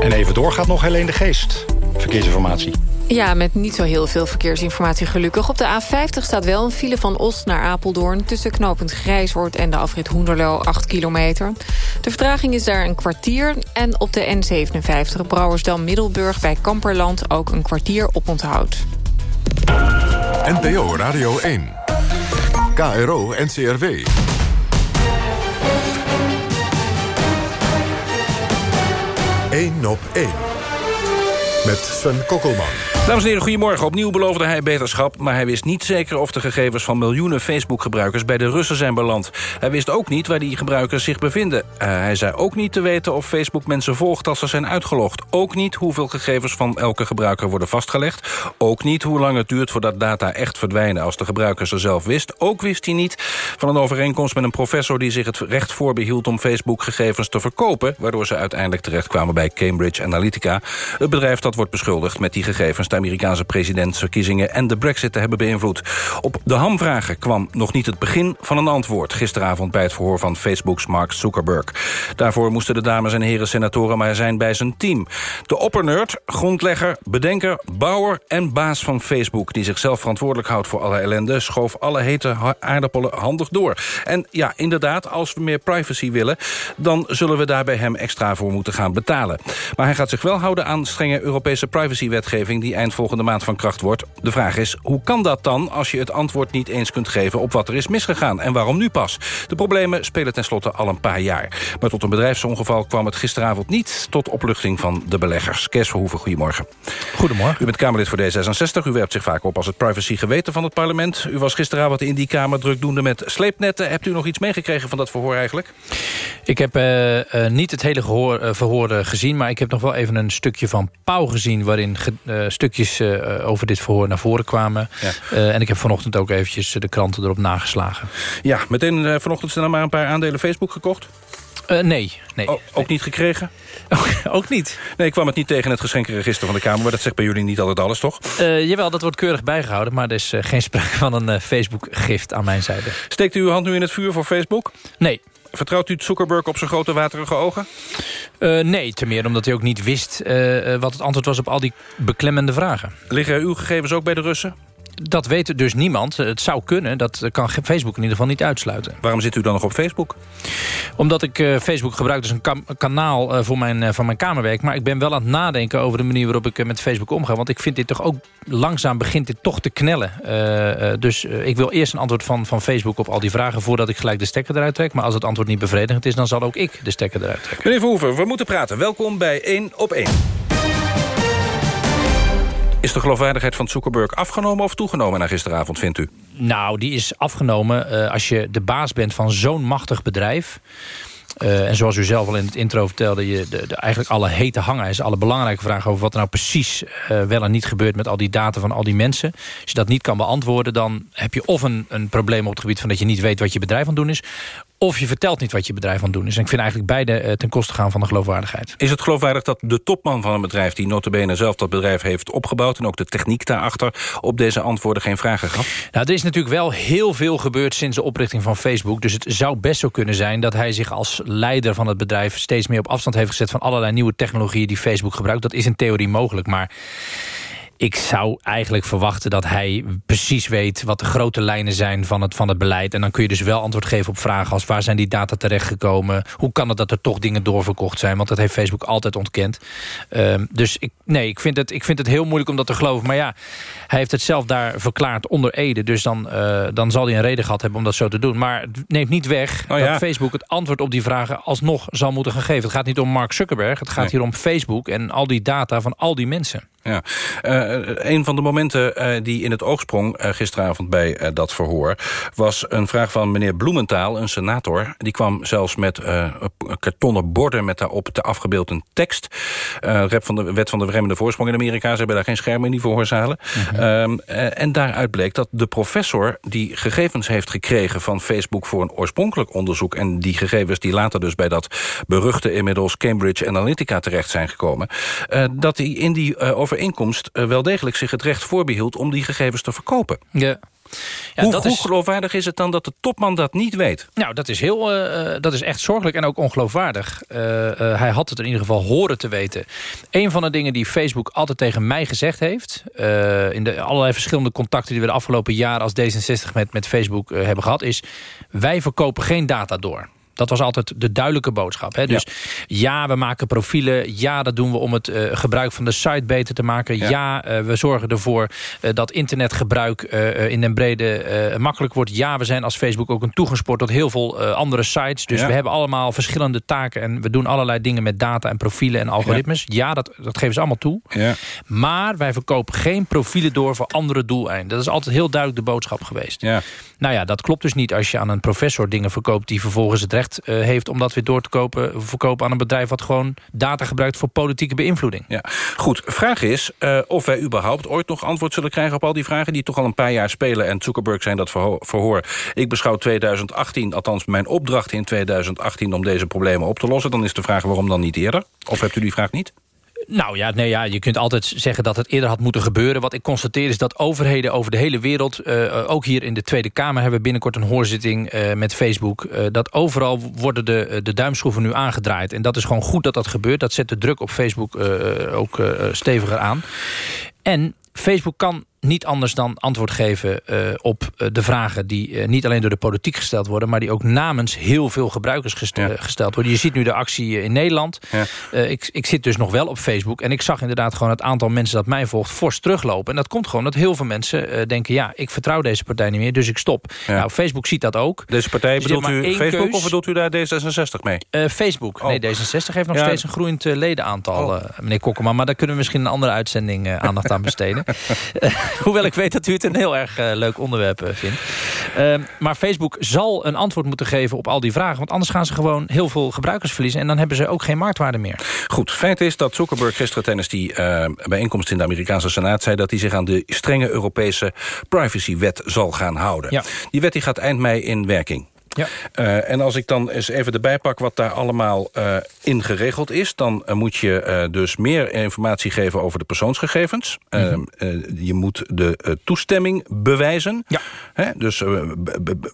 En even door gaat nog Helene de Geest. Verkeersinformatie. Ja, met niet zo heel veel verkeersinformatie gelukkig. Op de A50 staat wel een file van Os naar Apeldoorn... tussen knooppunt Grijshoort en de afrit Hoenderloo 8 kilometer. De vertraging is daar een kwartier. En op de N57 Brouwersdam-Middelburg bij Kamperland... ook een kwartier op onthoud. NPO Radio 1. KRO NCRW. Eén op één. Met Sven Kokkelman. Dames en heren, goedemorgen. Opnieuw beloofde hij beterschap... maar hij wist niet zeker of de gegevens van miljoenen Facebook-gebruikers... bij de Russen zijn beland. Hij wist ook niet waar die gebruikers zich bevinden. Uh, hij zei ook niet te weten of Facebook mensen volgt als ze zijn uitgelogd. Ook niet hoeveel gegevens van elke gebruiker worden vastgelegd. Ook niet hoe lang het duurt voordat data echt verdwijnen... als de gebruiker ze zelf wist. Ook wist hij niet van een overeenkomst met een professor... die zich het recht voorbehield om Facebook-gegevens te verkopen... waardoor ze uiteindelijk terechtkwamen bij Cambridge Analytica. Het bedrijf dat wordt beschuldigd met die gegevens... Amerikaanse presidentsverkiezingen en de brexit te hebben beïnvloed. Op de hamvragen kwam nog niet het begin van een antwoord... gisteravond bij het verhoor van Facebook's Mark Zuckerberg. Daarvoor moesten de dames en heren senatoren maar zijn bij zijn team. De oppernerd, grondlegger, bedenker, bouwer en baas van Facebook... die zichzelf verantwoordelijk houdt voor alle ellende... schoof alle hete aardappelen handig door. En ja, inderdaad, als we meer privacy willen... dan zullen we daar bij hem extra voor moeten gaan betalen. Maar hij gaat zich wel houden aan strenge Europese privacywetgeving... die eind volgende maand van kracht wordt. De vraag is, hoe kan dat dan als je het antwoord niet eens kunt geven... op wat er is misgegaan en waarom nu pas? De problemen spelen tenslotte al een paar jaar. Maar tot een bedrijfsongeval kwam het gisteravond niet... tot opluchting van de beleggers. Kees Verhoeven, goedemorgen. Goedemorgen. U bent Kamerlid voor D66. U werpt zich vaak op als het privacy geweten van het parlement. U was gisteravond in die Kamer drukdoende met sleepnetten. Hebt u nog iets meegekregen van dat verhoor eigenlijk? Ik heb uh, uh, niet het hele gehoor, uh, verhoor gezien... maar ik heb nog wel even een stukje van Pauw gezien... waarin stukjes over dit verhoor naar voren kwamen. Ja. en ik heb vanochtend ook eventjes de kranten erop nageslagen. Ja, meteen vanochtend zijn er maar een paar aandelen Facebook gekocht? Uh, nee. nee. Oh, ook niet gekregen? ook niet. Nee, ik kwam het niet tegen het geschenkenregister van de Kamer... maar dat zegt bij jullie niet altijd alles, toch? Uh, jawel, dat wordt keurig bijgehouden... maar er is uh, geen sprake van een Facebook-gift aan mijn zijde. Steekt u uw hand nu in het vuur voor Facebook? Nee. Vertrouwt u Zuckerberg op zijn grote waterige ogen? Uh, nee, te meer omdat hij ook niet wist uh, wat het antwoord was op al die beklemmende vragen. Liggen uw gegevens ook bij de Russen? Dat weet dus niemand. Het zou kunnen, dat kan Facebook in ieder geval niet uitsluiten. Waarom zit u dan nog op Facebook? Omdat ik uh, Facebook gebruik als een kanaal uh, voor mijn, uh, van mijn kamerwerk. Maar ik ben wel aan het nadenken over de manier waarop ik met Facebook omga. Want ik vind dit toch ook langzaam begint dit toch te knellen. dus ik wil eerst een antwoord van, van Facebook op al die vragen... voordat ik gelijk de stekker eruit trek. Maar als het antwoord niet bevredigend is, dan zal ook ik de stekker eruit trekken. Meneer Verhoeven, we moeten praten. Welkom bij 1 op 1. Is de geloofwaardigheid van Zuckerberg afgenomen of toegenomen na gisteravond, vindt u? Nou, die is afgenomen uh, als je de baas bent van zo'n machtig bedrijf... Uh, en zoals u zelf al in het intro vertelde... Je de, de, eigenlijk alle hete hangijs, alle belangrijke vragen... over wat er nou precies uh, wel en niet gebeurt met al die data van al die mensen. Als je dat niet kan beantwoorden... dan heb je of een, een probleem op het gebied van dat je niet weet... wat je bedrijf aan het doen is of je vertelt niet wat je bedrijf aan het doen is. En ik vind eigenlijk beide uh, ten koste gaan van de geloofwaardigheid. Is het geloofwaardig dat de topman van een bedrijf... die notabene zelf dat bedrijf heeft opgebouwd... en ook de techniek daarachter op deze antwoorden geen vragen gaf? Nou, er is natuurlijk wel heel veel gebeurd sinds de oprichting van Facebook. Dus het zou best zo kunnen zijn dat hij zich als leider van het bedrijf... steeds meer op afstand heeft gezet van allerlei nieuwe technologieën... die Facebook gebruikt. Dat is in theorie mogelijk, maar ik zou eigenlijk verwachten dat hij precies weet... wat de grote lijnen zijn van het, van het beleid. En dan kun je dus wel antwoord geven op vragen als... waar zijn die data terechtgekomen? Hoe kan het dat er toch dingen doorverkocht zijn? Want dat heeft Facebook altijd ontkend. Um, dus ik, nee, ik vind, het, ik vind het heel moeilijk om dat te geloven. Maar ja, hij heeft het zelf daar verklaard onder Ede. Dus dan, uh, dan zal hij een reden gehad hebben om dat zo te doen. Maar het neemt niet weg oh, ja. dat Facebook het antwoord op die vragen... alsnog zal moeten gaan geven. Het gaat niet om Mark Zuckerberg. Het gaat nee. hier om Facebook en al die data van al die mensen. Ja. Uh, een van de momenten uh, die in het oog sprong uh, gisteravond bij dat verhoor... was een vraag van meneer Bloementaal, een senator. Die kwam zelfs met kartonnen borden met daarop te afgebeeld een tekst. rep van de wet van de vreemde voorsprong in Amerika. Ze hebben daar geen schermen in die verhoorzalen. um, en daaruit bleek dat de professor die gegevens heeft gekregen van Facebook... voor een oorspronkelijk onderzoek... en die gegevens die later dus bij dat beruchte inmiddels Cambridge Analytica terecht zijn gekomen... dat hij in die overeenkomst uh, wel degelijk zich het recht voorbehield... om die gegevens te verkopen. Ja. Ja, hoe, hoe is... geloofwaardig is het dan dat de topman dat niet weet? Nou, dat is, heel, uh, dat is echt zorgelijk en ook ongeloofwaardig. Uh, uh, hij had het in ieder geval horen te weten. Een van de dingen die Facebook altijd tegen mij gezegd heeft... in de allerlei verschillende contacten die we de afgelopen jaren... als D66 met, met Facebook hebben gehad... is wij verkopen geen data door. Dat was altijd de duidelijke boodschap. Hè? Dus ja. ja. we maken profielen. Ja, dat doen we om het uh, gebruik van de site beter te maken. Ja, ja uh, we zorgen ervoor uh, dat internetgebruik in den brede makkelijk wordt. Ja, we zijn als Facebook ook een toegangspoort tot heel veel andere sites. Dus ja. we hebben allemaal verschillende taken. En we doen allerlei dingen met data en profielen en algoritmes. Ja, dat, dat geven ze allemaal toe. Maar wij verkopen geen profielen door voor andere doeleinden. Dat is altijd heel duidelijk de boodschap geweest. Nou ja, dat klopt dus niet als je aan een professor dingen verkoopt... die vervolgens het recht uh, heeft om dat weer door te kopen, verkopen aan een bedrijf... wat gewoon data gebruikt voor politieke beïnvloeding. Ja. Goed, vraag is uh, of wij überhaupt ooit nog antwoord zullen krijgen... op al die vragen die toch al een paar jaar spelen. En Zuckerberg zijn dat verhoor. Ik beschouw 2018, althans mijn opdracht in 2018... om deze problemen op te lossen. Dan is de vraag waarom dan niet eerder? Of hebt u die vraag niet? Nou ja, nee, ja, je kunt altijd zeggen dat het eerder had moeten gebeuren. Wat ik constateer is dat overheden over de hele wereld... Uh, ook hier in de Tweede Kamer hebben we binnenkort een hoorzitting uh, met Facebook... Dat overal worden de, de duimschroeven nu aangedraaid. En dat is gewoon goed dat dat gebeurt. Dat zet de druk op Facebook ook steviger aan. En Facebook kan niet anders dan antwoord geven uh, op uh, de vragen... die uh, niet alleen door de politiek gesteld worden... maar die ook namens heel veel gebruikers gest ja. gesteld worden. Je ziet nu de actie in Nederland. Ja. ik, ik zit dus nog wel op Facebook. En ik zag inderdaad gewoon het aantal mensen dat mij volgt... fors teruglopen. En dat komt gewoon dat heel veel mensen denken... ja, ik vertrouw deze partij niet meer, dus ik stop. Nou, Facebook ziet dat ook. Deze partij dus bedoelt u Facebook keus. of bedoelt u daar D66 mee? Facebook. Oh. Nee, D66 heeft nog steeds een groeiend ledenaantal, oh. meneer Kokkema. Maar daar kunnen we misschien een andere uitzending aandacht aan besteden. hoewel ik weet dat u het een heel erg uh, leuk onderwerp uh, vindt. Uh, maar Facebook zal een antwoord moeten geven op al die vragen. Want anders gaan ze gewoon heel veel gebruikers verliezen. En dan hebben ze ook geen marktwaarde meer. Goed, feit is dat Zuckerberg gisteren tijdens die uh, bijeenkomst in de Amerikaanse Senaat... zei dat hij zich aan de strenge Europese privacywet zal gaan houden. Ja. Die wet die gaat eind mei in werking. Ja. Uh, en als ik dan eens even erbij pak wat daar allemaal uh, in geregeld is... dan uh, moet je dus meer informatie geven over de persoonsgegevens. Mm -hmm. je moet de toestemming bewijzen. Ja. Hè? Dus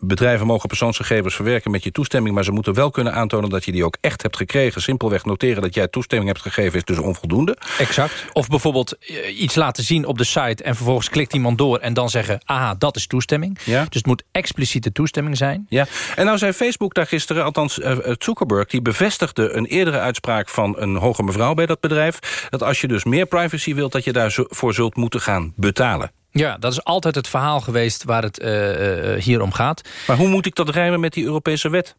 bedrijven mogen persoonsgegevens verwerken met je toestemming... maar ze moeten wel kunnen aantonen dat je die ook echt hebt gekregen. Simpelweg noteren dat jij toestemming hebt gegeven is dus onvoldoende. Exact. Of bijvoorbeeld iets laten zien op de site... en vervolgens klikt iemand door en dan zeggen... aha, dat is toestemming. Ja. Dus het moet expliciete toestemming zijn. Ja. En nou zei Facebook daar gisteren, althans uh, Zuckerberg... die bevestigde een eerdere uitspraak van een hoge mevrouw bij dat bedrijf... dat als je dus meer privacy wilt, dat je daarvoor zult moeten gaan betalen. Ja, dat is altijd het verhaal geweest waar het uh, hier om gaat. Maar hoe moet ik dat rijmen met die Europese wet?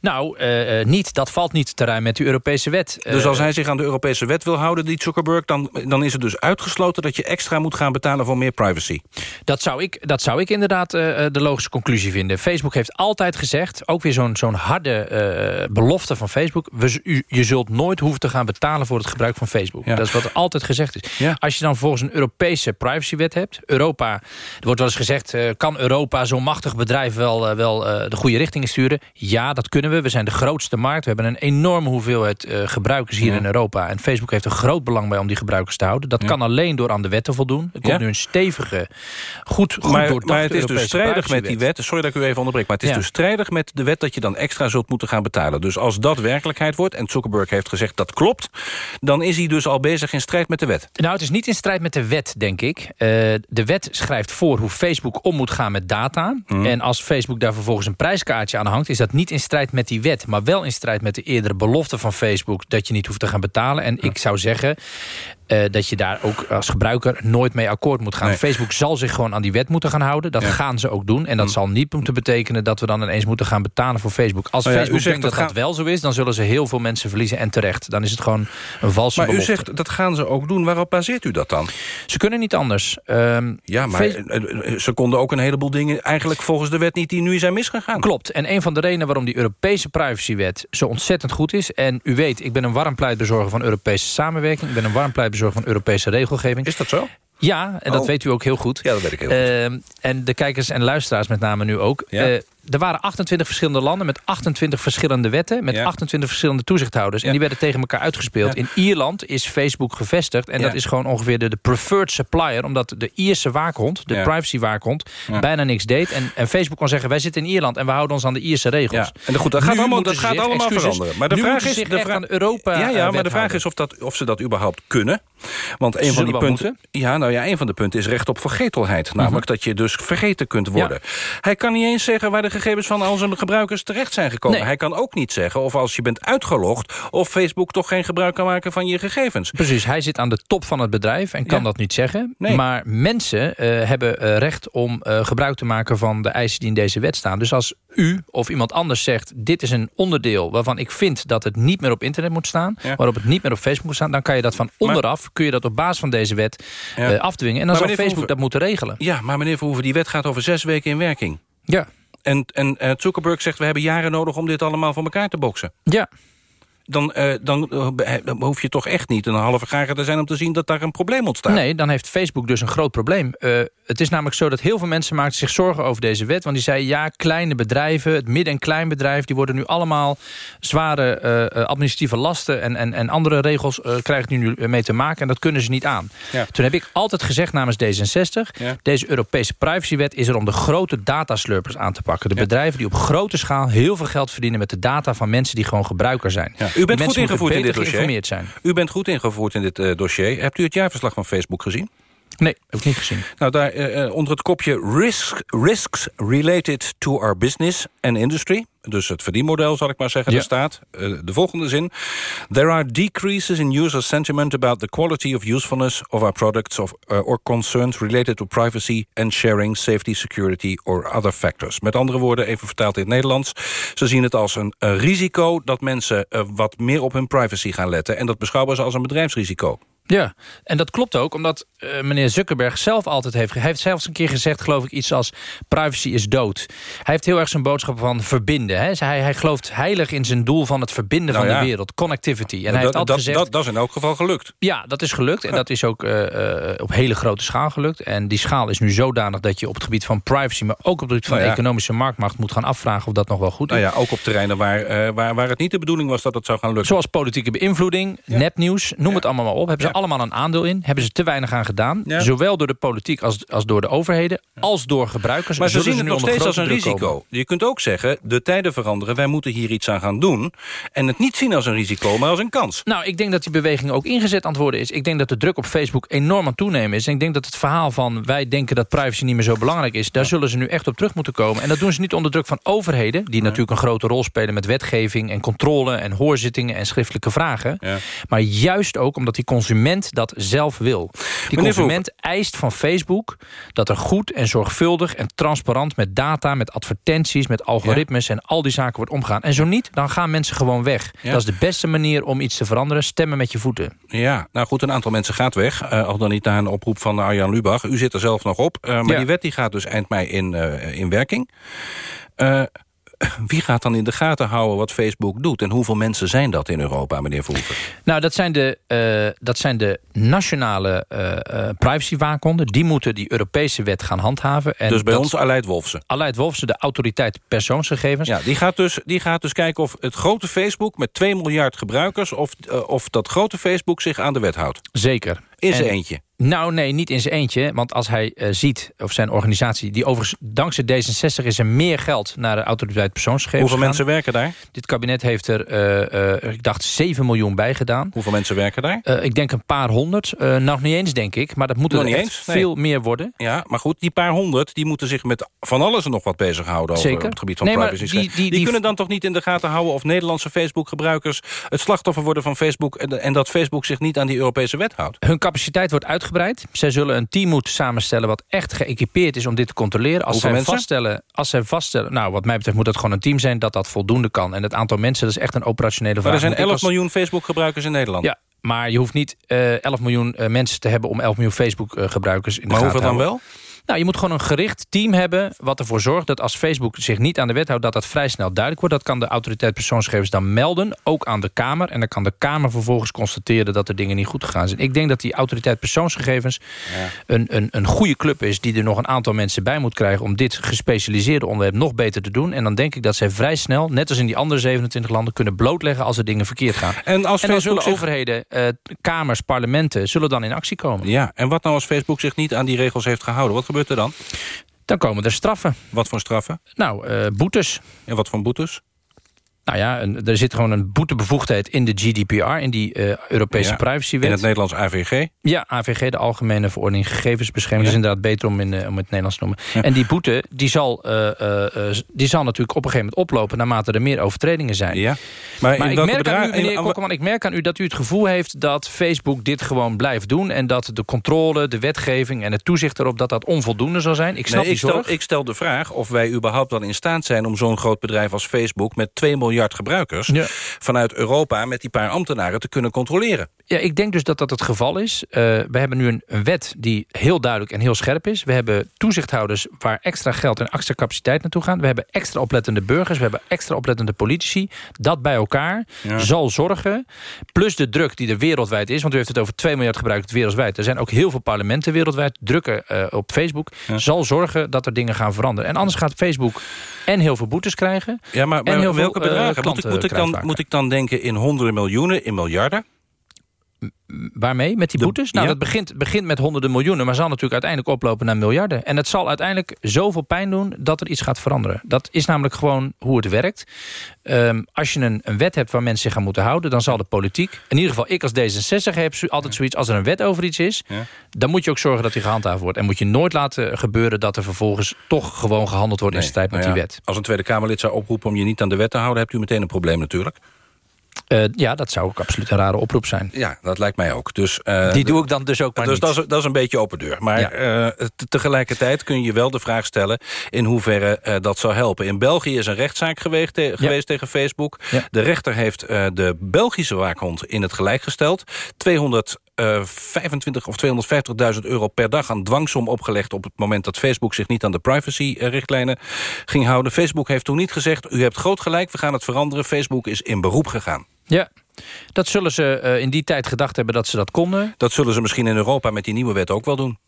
Nou, uh, niet. Dat valt niet te ruim met de Europese wet. Dus als hij zich aan de Europese wet wil houden, die Zuckerberg... dan, dan is het dus uitgesloten dat je extra moet gaan betalen voor meer privacy? Dat zou ik, dat zou ik inderdaad uh, de logische conclusie vinden. Facebook heeft altijd gezegd, ook weer zo'n zo'n harde uh, belofte van Facebook... We, u, je zult nooit hoeven te gaan betalen voor het gebruik van Facebook. Ja. Dat is wat er altijd gezegd is. Ja. Als je dan volgens een Europese privacywet hebt... Europa, er wordt wel eens gezegd... kan Europa zo'n machtig bedrijf wel, wel de goede richting sturen? Ja, dat kunnen we. We zijn de grootste markt. We hebben een enorme hoeveelheid uh, gebruikers hier ja. in Europa. En Facebook heeft een groot belang bij om die gebruikers te houden. Dat ja. kan alleen door aan de wet te voldoen. Er komt ja. nu een stevige, goed, goed maar, maar het is dus strijdig met die wet. Sorry dat ik u even onderbreek. Maar het is dus strijdig met de wet dat je dan extra zult moeten gaan betalen. Dus als dat werkelijkheid wordt, en Zuckerberg heeft gezegd dat klopt... dan is hij dus al bezig in strijd met de wet. Nou, het is niet in strijd met de wet, denk ik. Uh, de wet schrijft voor hoe Facebook om moet gaan met data. Mm. En als Facebook daar vervolgens een prijskaartje aan hangt... is dat niet in strijd met die wet, maar wel in strijd met de eerdere belofte van Facebook... dat je niet hoeft te gaan betalen. En ik zou zeggen, uh, dat je daar ook als gebruiker nooit mee akkoord moet gaan. Nee. Facebook zal zich gewoon aan die wet moeten gaan houden. Dat ja. gaan ze ook doen. En dat mm. zal niet moeten betekenen dat we dan ineens moeten gaan betalen voor Facebook. Als oh ja, Facebook denkt dat dat, dat wel zo is, dan zullen ze heel veel mensen verliezen en terecht. Dan is het gewoon een valse Maar belofte. u zegt dat gaan ze ook doen. Waarop baseert u dat dan? Ze kunnen niet anders. Um, ja, maar ze konden ook een heleboel dingen eigenlijk volgens de wet niet die nu zijn misgegaan. Klopt. En een van de redenen waarom die Europese privacywet zo ontzettend goed is. En u weet, ik ben een warm pleitbezorger van Europese samenwerking. Ik ben een warm pleitbezorger van Europese regelgeving. Is dat zo? Ja, en dat oh. weet u ook heel goed. Ja, dat weet ik heel uh, goed. En de kijkers en luisteraars met name nu ook. Ja. Uh, er waren 28 verschillende landen met 28 verschillende wetten... met ja. 28 verschillende toezichthouders. Ja. En die werden tegen elkaar uitgespeeld. In Ierland is Facebook gevestigd. En dat is gewoon ongeveer de, de, preferred supplier... omdat de Ierse waakhond, de privacy waakhond... bijna niks deed. En, en, Facebook kon zeggen, wij zitten in Ierland... en we houden ons aan de Ierse regels. En goed, dat gaat allemaal, dat gaat allemaal veranderen. Maar de vraag is... De vraag, aan Europa ja, ja, maar de vraag is of, dat, of ze dat überhaupt kunnen. Want een van die punten... Ja, nou ja, een van de punten is recht op vergetelheid. Namelijk uh -huh. dat je dus vergeten kunt worden. Hij kan niet eens zeggen waar de gegevens van al zijn gebruikers terecht zijn gekomen. Nee. Hij kan ook niet zeggen of als je bent uitgelogd... of Facebook toch geen gebruik kan maken van je gegevens. Precies, hij zit aan de top van het bedrijf en kan ja. dat niet zeggen. Nee. Maar mensen uh, hebben uh, recht om uh, gebruik te maken van de eisen die in deze wet staan. Dus als u of iemand anders zegt... dit is een onderdeel waarvan ik vind dat het niet meer op internet moet staan... Ja. waarop het niet meer op Facebook moet staan... dan kan je dat van onderaf, kun je dat op basis van deze wet ja. afdwingen. En dan zal Facebook Verhoeven, dat moeten regelen. Ja, maar meneer Verhoeven, die wet gaat over zes weken in werking. Ja. En, en uh, Zuckerberg zegt, we hebben jaren nodig om dit allemaal voor elkaar te boksen. Ja. Dan, uh, dan, uh, dan hoef je toch echt niet een halve gager te zijn... om te zien dat daar een probleem ontstaat. Nee, dan heeft Facebook dus een groot probleem. Uh, het is namelijk zo dat heel veel mensen maakten zich zorgen over deze wet. Want die zeiden, ja, kleine bedrijven, het midden- en kleinbedrijf... die worden nu allemaal zware administratieve lasten... en, en, en andere regels krijgen nu mee te maken. En dat kunnen ze niet aan. Ja. Toen heb ik altijd gezegd namens D66... Ja. deze Europese privacywet is er om de grote dataslurpers aan te pakken. De ja. bedrijven die op grote schaal heel veel geld verdienen... met de data van mensen die gewoon gebruiker zijn. U bent goed ingevoerd in dit dossier. Zijn. U bent goed ingevoerd in dit uh, dossier. Hebt u het jaarverslag van Facebook gezien? Nee, heb ik niet gezien. Nou, daar eh, onder het kopje risk, Risks Related to Our Business and Industry... dus het verdienmodel, zal ik maar zeggen, Ja. er staat eh, de volgende zin... There are decreases in user sentiment about the quality of usefulness of our products... Of, uh, or concerns related to privacy and sharing, safety, security or other factors. Met andere woorden, even vertaald in het Nederlands... ze zien het als een, eh, risico dat mensen eh, wat meer op hun privacy gaan letten... en dat beschouwen ze als een bedrijfsrisico. Ja, en dat klopt ook, omdat eh, meneer Zuckerberg zelf altijd heeft... Hij heeft zelfs een keer gezegd, geloof ik, iets als... privacy is dood. Hij heeft heel erg zijn boodschap van verbinden. Hè? Hij, hij gelooft heilig in zijn doel van het verbinden Nou van ja. de wereld. Connectivity. En hij heeft altijd dat, gezegd... dat, dat is in elk geval gelukt. Ja, dat is gelukt. En dat is ook eh, eh, op hele grote schaal gelukt. En die schaal is nu zodanig dat je op het gebied van privacy... maar ook op het gebied van Nou ja. economische marktmacht... moet gaan afvragen of dat nog wel goed is. Nou ja, ook op terreinen waar, waar, waar het niet de bedoeling was dat het zou gaan lukken. Zoals politieke beïnvloeding, nepnieuws, noem het allemaal maar op. Hebben ze allemaal een aandeel in. Hebben ze te weinig aan gedaan. Ja. Zowel door de politiek als, als door de overheden. Als door gebruikers. Maar ze zien het nog steeds als een risico. komen. Je kunt ook zeggen, de tijden veranderen, wij moeten hier iets aan gaan doen. En het niet zien als een risico, maar als een kans. Nou, ik denk dat die beweging ook ingezet aan het worden is. Ik denk dat de druk op Facebook enorm aan toenemen is. En ik denk dat het verhaal van wij denken dat privacy niet meer zo belangrijk is... daar zullen ze nu echt op terug moeten komen. En dat doen ze niet onder druk van overheden... die natuurlijk een grote rol spelen met wetgeving en controle... en hoorzittingen en schriftelijke vragen. Maar juist ook omdat die consument dat zelf wil. Die Meneer consument eist van Facebook dat er goed en zorgvuldig en transparant... met data, met advertenties, met algoritmes en al die zaken wordt omgegaan. En zo niet, dan gaan mensen gewoon weg. Ja. Dat is de beste manier om iets te veranderen. Stemmen met je voeten. Ja, nou goed, een aantal mensen gaat weg. eh, al dan niet na een oproep van Arjan Lubach. U zit er zelf nog op. eh, maar Ja. die wet die gaat dus eind mei in, eh, in werking. Wie gaat dan in de gaten houden wat Facebook doet? En hoeveel mensen zijn dat in Europa, meneer Verhoeven? Nou, dat zijn de, eh, dat zijn de nationale eh eh privacywaakhonderen. Die moeten die Europese wet gaan handhaven. En dus bij dat- ons Aleid Wolfsen. Aleid Wolfsen, de autoriteit persoonsgegevens. Ja, die gaat, dus, die gaat dus kijken of het grote Facebook met 2 miljard gebruikers... of, of dat grote Facebook zich aan de wet houdt. Zeker. In zijn En- eentje. Nou, nee, niet in zijn eentje. Want als hij eh, ziet, of zijn organisatie... die overigens dankzij D66 is er meer geld... naar de autoriteit persoonsgegevens Hoeveel gegaan. mensen werken daar? Dit kabinet heeft er, eh, eh, ik dacht, 7 miljoen bij gedaan. Hoeveel mensen werken daar? Ik denk een paar honderd. Nog niet eens, denk ik. Maar dat moet Nog er niet echt eens? Nee. veel meer worden. Ja, maar goed, die paar honderd die moeten zich met van alles en nog wat bezighouden... over Zeker. op het gebied van Nee, maar privacy. die- die- die- kunnen dan toch niet in de gaten houden... of Nederlandse Facebook-gebruikers het slachtoffer worden van Facebook... En, en dat Facebook zich niet aan die Europese wet houdt? Hun capaciteit wordt uitgebreid. Zij zullen een team moeten samenstellen wat echt geëquipeerd is om dit te controleren. Als Hoeveel zij mensen? vaststellen, als zij vaststellen, nou wat mij betreft moet dat gewoon een team zijn dat dat voldoende kan. En het aantal mensen, dat is echt een operationele vraag. Maar er zijn Want ik 11 was- miljoen Facebook-gebruikers in Nederland. Ja, maar je hoeft niet eh 11 miljoen eh, mensen te hebben om 11 miljoen Facebook-gebruikers in de Maar gaten hoeveel te dan houden. Nou, je moet gewoon een gericht team hebben... wat ervoor zorgt dat als Facebook zich niet aan de wet houdt... dat dat vrij snel duidelijk wordt. Dat kan de autoriteit persoonsgegevens dan melden, ook aan de Kamer. En dan kan de Kamer vervolgens constateren dat er dingen niet goed gegaan zijn. Ik denk dat die autoriteit persoonsgegevens een, een, een goede club is... die er nog een aantal mensen bij moet krijgen... om dit gespecialiseerde onderwerp nog beter te doen. En dan denk ik dat zij vrij snel, net als in die andere 27 landen... kunnen blootleggen als er dingen verkeerd gaan. En als en dan zullen zich- overheden, eh, kamers, parlementen... zullen dan in actie komen. Ja, en wat nou als Facebook zich niet aan die regels heeft gehouden? Wat gebeurt er dan? Dan komen er straffen. Wat voor straffen? Nou, eh, boetes. En wat voor boetes? Nou ja, een, er zit gewoon een boetebevoegdheid in de GDPR... in die eh, Europese Ja, privacywet. In het Nederlands AVG? Ja, AVG, de Algemene Verordening Gegevensbescherming. Dat is inderdaad beter om, in, eh, om het Nederlands te noemen. En die boete, die zal, eh, die zal natuurlijk op een gegeven moment oplopen... naarmate er meer overtredingen zijn. Ja. Maar, ik merk aan u, meneer ik merk aan u dat u het gevoel heeft... dat Facebook dit gewoon blijft doen... en dat de controle, de wetgeving en het toezicht erop... dat dat onvoldoende zal zijn. Ik snap Nee, ik, die zorg. stel, ik stel de vraag of wij überhaupt wel in staat zijn... om zo'n groot bedrijf als Facebook met 2 miljard gebruikers... vanuit Europa met die paar ambtenaren te kunnen controleren. Ja, ik denk dus dat dat het geval is. Eh, we hebben nu een, een wet die heel duidelijk en heel scherp is. We hebben toezichthouders waar extra geld en extra capaciteit naartoe gaan. We hebben extra oplettende burgers. We hebben extra oplettende politici. Dat bij elkaar Ja. zal zorgen. Plus de druk die er wereldwijd is. Want u heeft het over 2 miljard gebruikt wereldwijd. Er zijn ook heel veel parlementen wereldwijd. Drukken eh, op Facebook. Zal zorgen dat er dingen gaan veranderen. En anders gaat Facebook en heel veel boetes krijgen. Ja, maar, en heel welke veel, eh, bedragen? moet, ik, klanten moet, ik dan, kwijtraken. moet ik dan denken in honderden miljoenen, in miljarden? Waarmee? Met die boetes? Nou, dat begint, begint met honderden miljoenen... maar zal natuurlijk uiteindelijk oplopen naar miljarden. En het zal uiteindelijk zoveel pijn doen dat er iets gaat veranderen. Dat is namelijk gewoon hoe het werkt. Ehm, als je een, een, wet hebt waar mensen zich aan moeten houden... dan zal de politiek, in ieder geval ik als D66 heb altijd zoiets... als er een wet over iets is, ja. dan moet je ook zorgen dat die gehandhaafd wordt. En moet je nooit laten gebeuren dat er vervolgens... toch gewoon gehandeld wordt in strijd met nou die wet. Als een Tweede Kamerlid zou oproepen om je niet aan de wet te houden... hebt u meteen een probleem natuurlijk. Uh, ja, dat zou ook absoluut een rare oproep zijn. Ja, dat lijkt mij ook. Dus, uh, Die doe ik dan dus ook maar dus niet. Dat is, dat is een beetje open deur. Maar ja. uh, tegelijkertijd kun je wel de vraag stellen... in hoeverre dat zou helpen. In België is een rechtszaak geweest, te ja. geweest tegen Facebook. Ja. De rechter heeft de Belgische waakhond in het gelijk gesteld. 200 uh, 25 of 250.000 euro per dag aan dwangsom opgelegd... op het moment dat Facebook zich niet aan de privacy-richtlijnen ging houden. Facebook heeft toen niet gezegd, u hebt groot gelijk, we gaan het veranderen. Facebook is in beroep gegaan. Ja, dat zullen ze uh, in die tijd gedacht hebben dat ze dat konden. Dat zullen ze misschien in Europa met die nieuwe wet ook wel doen.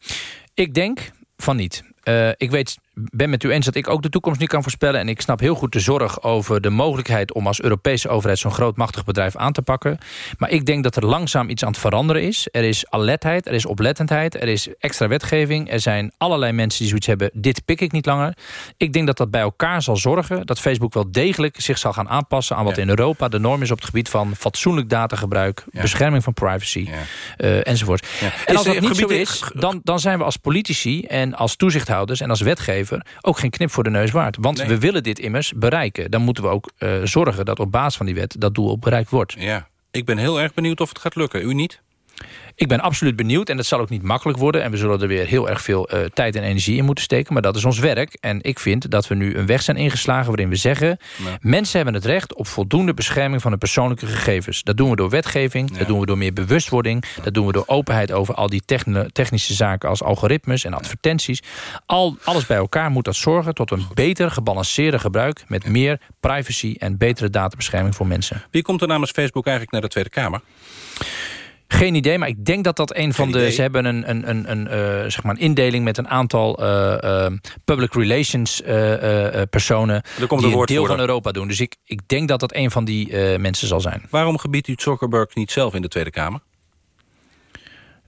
Ik denk van niet. Uh, ik weet, ben met u eens dat ik ook de toekomst niet kan voorspellen... en ik snap heel goed de zorg over de mogelijkheid... om als Europese overheid zo'n groot machtig bedrijf aan te pakken. Maar ik denk dat er langzaam iets aan het veranderen is. Er is alertheid, er is oplettendheid, er is extra wetgeving. Er zijn allerlei mensen die zoiets hebben... dit pik ik niet langer. Ik denk dat dat bij elkaar zal zorgen... dat Facebook wel degelijk zich zal gaan aanpassen... aan wat ja. in Europa de norm is op het gebied van... fatsoenlijk datagebruik, ja. bescherming van privacy, ja. uh, enzovoort. En als dat niet zo is, dan, dan zijn we als politici... en als toezichthouders en als wetgever ook geen knip voor de neus waard. Want nee. we willen dit immers bereiken. Dan moeten we ook uh, zorgen dat op basis van die wet dat doel ook bereikt wordt. Ja, ik ben heel erg benieuwd of het gaat lukken. U niet? Ik ben absoluut benieuwd en dat zal ook niet makkelijk worden. En we zullen er weer heel erg veel uh, tijd en energie in moeten steken. Maar dat is ons werk. En ik vind dat we nu een weg zijn ingeslagen waarin we zeggen... Ja. mensen hebben het recht op voldoende bescherming van hun persoonlijke gegevens. Dat doen we door wetgeving, ja. dat doen we door meer bewustwording... dat doen we door openheid over al die technische zaken als algoritmes en advertenties. Al, alles bij elkaar moet dat zorgen tot een beter gebalanceerde gebruik... met meer privacy en betere databescherming voor mensen. Wie komt er namens Facebook eigenlijk naar de Tweede Kamer? Geen idee, maar ik denk dat dat een van de... Idee. Ze hebben een, een, een, een, uh, zeg maar een indeling met een aantal uh, uh, public relations personen... die een deel van Europa doen. Dus ik, ik denk dat dat een van die mensen zal zijn. Waarom gebiedt u Zuckerberg niet zelf in de Tweede Kamer?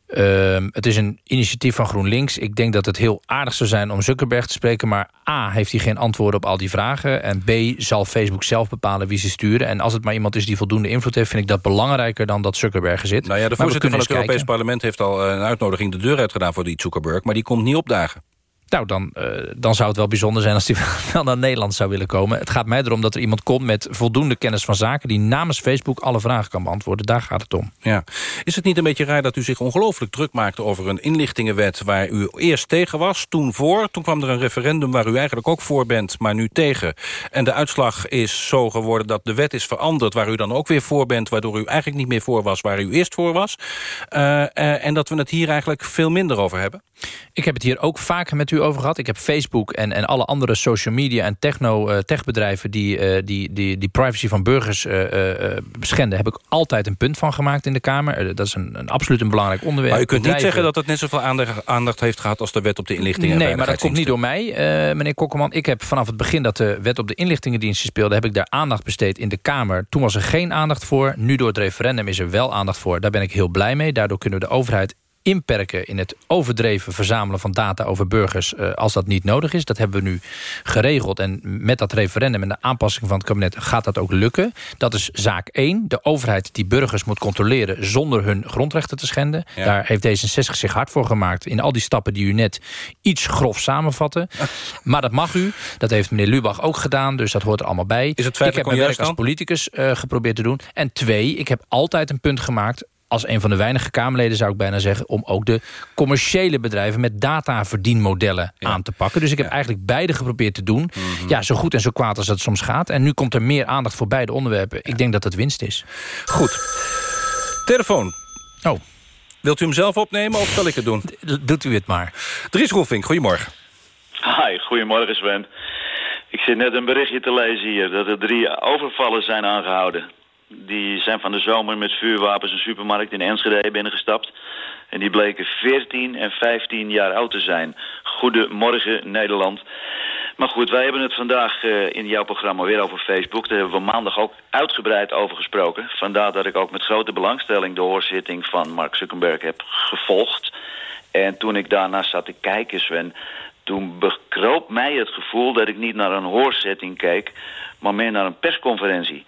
Uh, het is een initiatief van GroenLinks. Ik denk dat het heel aardig zou zijn om Zuckerberg te spreken... maar A, heeft hij geen antwoorden op al die vragen... en B, zal Facebook zelf bepalen wie ze sturen. En als het maar iemand is die voldoende invloed heeft... vind ik dat belangrijker dan dat Zuckerberg er zit. Nou ja, de voorzitter van het Europees Parlement heeft al een uitnodiging... de deur uitgedaan voor die Zuckerberg, maar die komt niet opdagen. Nou, dan, uh, dan zou het wel bijzonder zijn als hij wel naar Nederland zou willen komen. Het gaat mij erom dat er iemand komt met voldoende kennis van zaken... die namens Facebook alle vragen kan beantwoorden. Daar gaat het om. Ja. Is het niet een beetje raar dat u zich ongelooflijk druk maakte... over een inlichtingenwet waar u eerst tegen was, toen voor? Toen kwam er een referendum waar u eigenlijk ook voor bent, maar nu tegen. En de uitslag is zo geworden dat de wet is veranderd... waar u dan ook weer voor bent, waardoor u eigenlijk niet meer voor was... waar u eerst voor was. Uh, uh, en dat we het hier eigenlijk veel minder over hebben? Ik heb het hier ook vaker met u over gehad. Ik heb Facebook en, en alle andere social media en techno, uh, techbedrijven... Die, uh, die, die, die privacy van burgers uh, beschenden... heb ik altijd een punt van gemaakt in de Kamer. dat is een, een absoluut een belangrijk onderwerp. Maar u kunt bedrijven... niet zeggen dat het net zoveel aandacht, aandacht heeft gehad... als de wet op de inlichtingen Nee, maar dat komt niet door mij, meneer Kokkerman. Ik heb vanaf het begin dat de wet op de inlichtingendiensten speelde... heb ik daar aandacht besteed in de Kamer. Toen was er geen aandacht voor. Nu door het referendum is er wel aandacht voor. Daar ben ik heel blij mee. Daardoor kunnen we de overheid inperken in het overdreven verzamelen van data over burgers... Uh, als dat niet nodig is. Dat hebben we nu geregeld. En met dat referendum en de aanpassing van het kabinet gaat dat ook lukken. Dat is zaak 1. De overheid die burgers moet controleren zonder hun grondrechten te schenden. Ja. Daar heeft D66 zich hard voor gemaakt. In al die stappen die u net iets grof samenvatten. maar dat mag u. Dat heeft meneer Lubach ook gedaan. Dus dat hoort er allemaal bij. Is het ik heb mijn werk als politicus uh, geprobeerd te doen. En twee, ik heb altijd een punt gemaakt als een van de weinige Kamerleden zou ik bijna zeggen... om ook de commerciële bedrijven met dataverdienmodellen ja. aan te pakken. Dus ik heb ja. eigenlijk beide geprobeerd te doen. Mm -hmm. Ja, zo goed en zo kwaad als dat soms gaat. En nu komt er meer aandacht voor beide onderwerpen. Ja. Ik denk dat het winst is. Goed. Telefoon. Oh. Wilt u hem zelf opnemen of zal ik het doen? Doet u het maar. Dries Roelvink, goedemorgen. Hi, goedemorgen Sven. Ik zit net een berichtje te lezen hier... dat er drie overvallen zijn aangehouden. Die zijn van de zomer met vuurwapens een supermarkt in Enschede binnengestapt. En die bleken 14 en 15 jaar oud te zijn. Goedemorgen Nederland. Maar goed, wij hebben het vandaag uh, in jouw programma weer over Facebook. Daar hebben we maandag ook uitgebreid over gesproken. Vandaar dat ik ook met grote belangstelling de hoorzitting van Mark Zuckerberg heb gevolgd. En toen ik daarna zat te kijken, Sven... toen bekroop mij het gevoel dat ik niet naar een hoorzitting keek... maar meer naar een persconferentie.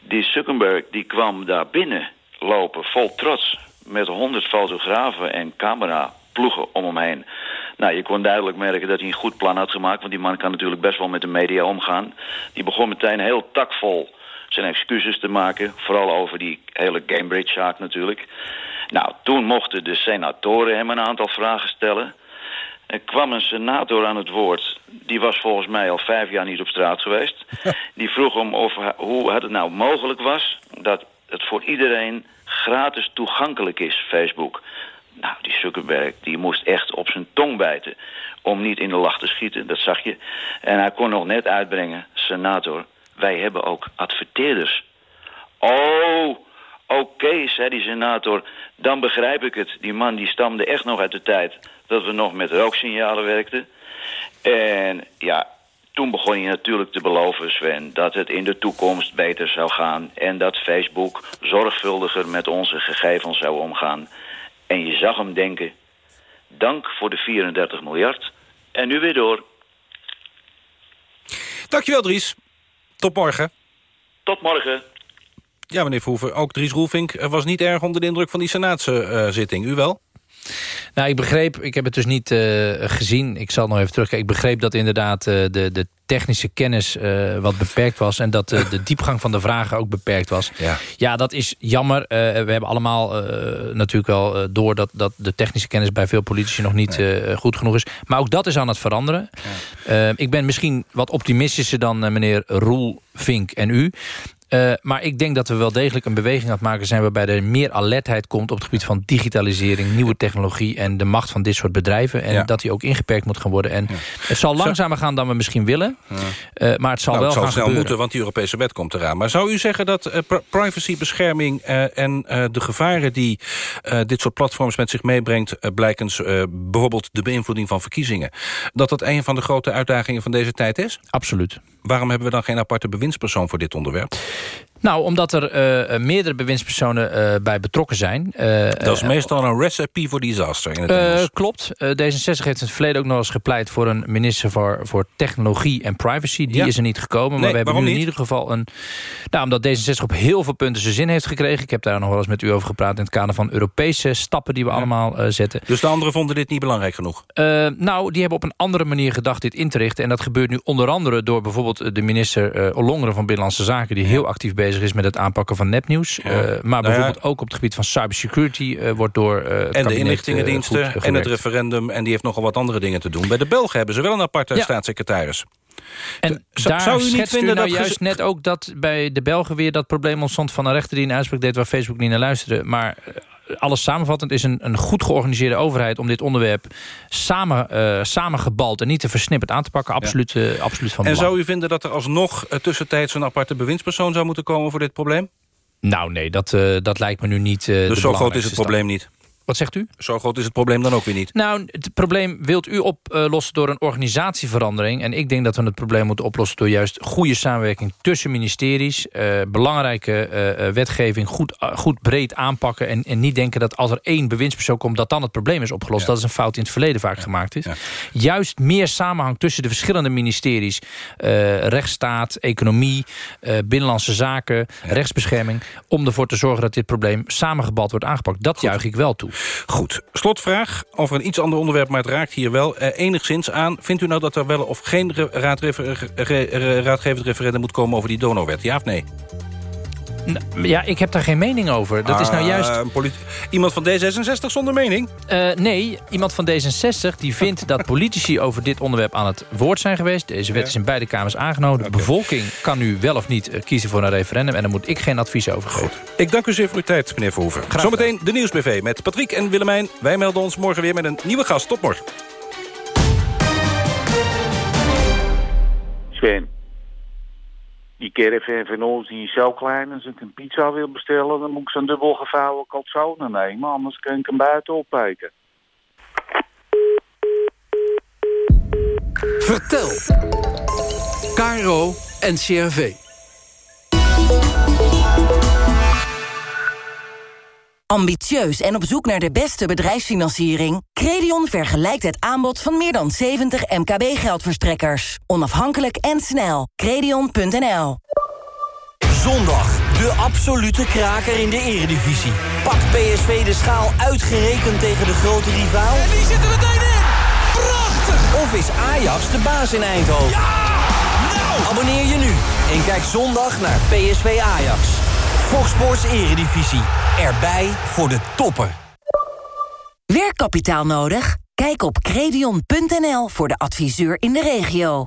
Die Zuckerberg die kwam daar binnen lopen vol trots... met honderd fotografen en cameraploegen om hem heen... Nou, je kon duidelijk merken dat hij een goed plan had gemaakt... want die man kan natuurlijk best wel met de media omgaan. Die begon meteen heel takvol zijn excuses te maken. Vooral over die hele Cambridge-zaak natuurlijk. Nou, toen mochten de senatoren hem een aantal vragen stellen. Er kwam een senator aan het woord. Die was volgens mij al vijf jaar niet op straat geweest. Die vroeg hem over hoe het nou mogelijk was... dat het voor iedereen gratis toegankelijk is, Facebook. Nou, die Zuckerberg die moest echt op zijn tong bijten om niet in de lach te schieten, dat zag je. En hij kon nog net uitbrengen, senator, wij hebben ook adverteerders. Oh, oké, zei die senator, dan begrijp ik het. Die man die stamde echt nog uit de tijd dat we nog met rooksignalen werkten. En ja, toen begon je natuurlijk te beloven, Sven, dat het in de toekomst beter zou gaan... en dat Facebook zorgvuldiger met onze gegevens zou omgaan... En je zag hem denken, dank voor de 34 miljard. En nu weer door. Dankjewel, Dries. Tot morgen. Tot morgen. Ja, meneer Verhoeven, ook Dries Roelvink was niet erg onder de indruk van die Senaatszitting. Uh, U wel? Nou, ik begreep, ik heb het dus niet uh, gezien. Ik zal nog even terugkijken. Ik begreep dat inderdaad uh, de, de technische kennis uh, wat beperkt was... en dat de diepgang van de vragen ook beperkt was. Ja, ja dat is jammer. we hebben allemaal natuurlijk wel door... Dat, dat de technische kennis bij veel politici nog niet nee. goed genoeg is. Maar ook dat is aan het veranderen. Ja. ik ben misschien wat optimistischer dan meneer Roel Vink en u. Uh, maar ik denk dat we wel degelijk een beweging aan het maken zijn... waarbij er meer alertheid komt op het gebied van digitalisering... nieuwe technologie en de macht van dit soort bedrijven. En ja. dat die ook ingeperkt moet gaan worden. En ja. het zal langzamer gaan dan we misschien willen. Ja. Uh, maar het zal nou, wel het zal gaan snel gebeuren. moeten, want die Europese wet komt eraan. Maar zou u zeggen dat uh, privacybescherming en de gevaren... die dit soort platforms met zich meebrengt... blijkens bijvoorbeeld de beïnvloeding van verkiezingen... dat dat een van de grote uitdagingen van deze tijd is? Absoluut. Waarom hebben we dan geen aparte bewindspersoon voor dit onderwerp? Nou, omdat er uh, meerdere bewindspersonen uh, bij betrokken zijn. Uh, dat is meestal een recipe voor disaster in het. Klopt. D66 heeft in het verleden ook nog eens gepleit... voor een minister voor, voor technologie en privacy. Die ja. is er niet gekomen. Maar nee, we hebben nu niet? in ieder geval een... Nou, omdat D66 op heel veel punten zijn zin heeft gekregen. Ik heb daar nog wel eens met u over gepraat... in het kader van Europese stappen die we ja. allemaal zetten. Dus de anderen vonden dit niet belangrijk genoeg? nou, die hebben op een andere manier gedacht dit in te richten. En dat gebeurt nu onder andere door bijvoorbeeld de minister Ollongren van Binnenlandse Zaken... die heel actief bezig is met het aanpakken van nepnieuws. Ja. Uh, maar nou bijvoorbeeld ja. ook op het gebied van cybersecurity uh, wordt door uh, En de inlichtingendiensten en het referendum. En die heeft nogal wat andere dingen te doen. Bij de Belgen hebben ze wel een aparte ja. staatssecretaris. En Z daar zou u niet vinden u nou dat juist net ook dat bij de Belgen weer dat probleem ontstond van een rechter die een uitspraak deed waar Facebook niet naar luisterde. Maar alles samenvattend is een, een goed georganiseerde overheid... om dit onderwerp samen, uh, samengebald en niet te versnipperd aan te pakken. Absoluut, ja. uh, absoluut van En belang. zou u vinden dat er alsnog uh, tussentijds... een aparte bewindspersoon zou moeten komen voor dit probleem? Nou nee, dat, dat lijkt me nu niet Dus zo groot is het probleem niet? Wat zegt u? Zo groot is het probleem dan ook weer niet. Nou, het probleem wilt u oplossen door een organisatieverandering. En ik denk dat we het probleem moeten oplossen... door juist goede samenwerking tussen ministeries. Uh, belangrijke uh, wetgeving goed, uh, goed breed aanpakken. En, en niet denken dat als er één bewindspersoon komt... dat dan het probleem is opgelost. Ja. Dat is een fout die in het verleden vaak ja. gemaakt is. Ja. Juist meer samenhang tussen de verschillende ministeries. rechtsstaat, economie, binnenlandse zaken, rechtsbescherming. Om ervoor te zorgen dat dit probleem samengebald wordt aangepakt. Dat goed. juich ik wel toe. Goed, slotvraag over een iets ander onderwerp, maar het raakt hier wel uh, enigszins aan. Vindt u nou dat er wel of geen re raadgevend referendum moet komen over die donorwet? Ja of nee? Ja, ik heb daar geen mening over. Dat ah, is nou juist... Iemand van D66 zonder mening? Uh, nee, iemand van D66 die vindt dat politici over dit onderwerp aan het woord zijn geweest. Deze wet ja. is in beide kamers aangenomen. De okay. bevolking kan nu wel of niet uh, kiezen voor een referendum. En daar moet ik geen advies over geven. Ik dank u zeer voor uw tijd, meneer Verhoeven. Zometeen de Nieuwsbv met Patrick en Willemijn. Wij melden ons morgen weer met een nieuwe gast. Tot morgen. Sven die caravan van ons die is zo klein. Als ik een pizza wil bestellen, dan moet ik zo'n dubbel gevouwen calzone nemen. Anders kan ik hem buiten opeten. Vertel. Caro en CRV. Ambitieus en op zoek naar de beste bedrijfsfinanciering? Credion vergelijkt het aanbod van meer dan 70 MKB-geldverstrekkers. Onafhankelijk en snel. Credion.nl Zondag, de absolute kraker in de eredivisie. Pakt PSV de schaal uitgerekend tegen de grote rivaal? En die zitten meteen in! Prachtig! Of is Ajax de baas in Eindhoven? Ja! Nou! Abonneer je nu en kijk zondag naar PSV Ajax. Fox Sports Eredivisie. Erbij voor de toppen. Werkkapitaal nodig? Kijk op credion.nl voor de adviseur in de regio.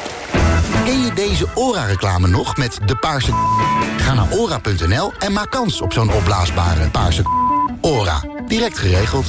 Ken je deze ORA-reclame nog met de paarse... Ga naar ora.nl en maak kans op zo'n opblaasbare paarse... ORA. Direct geregeld.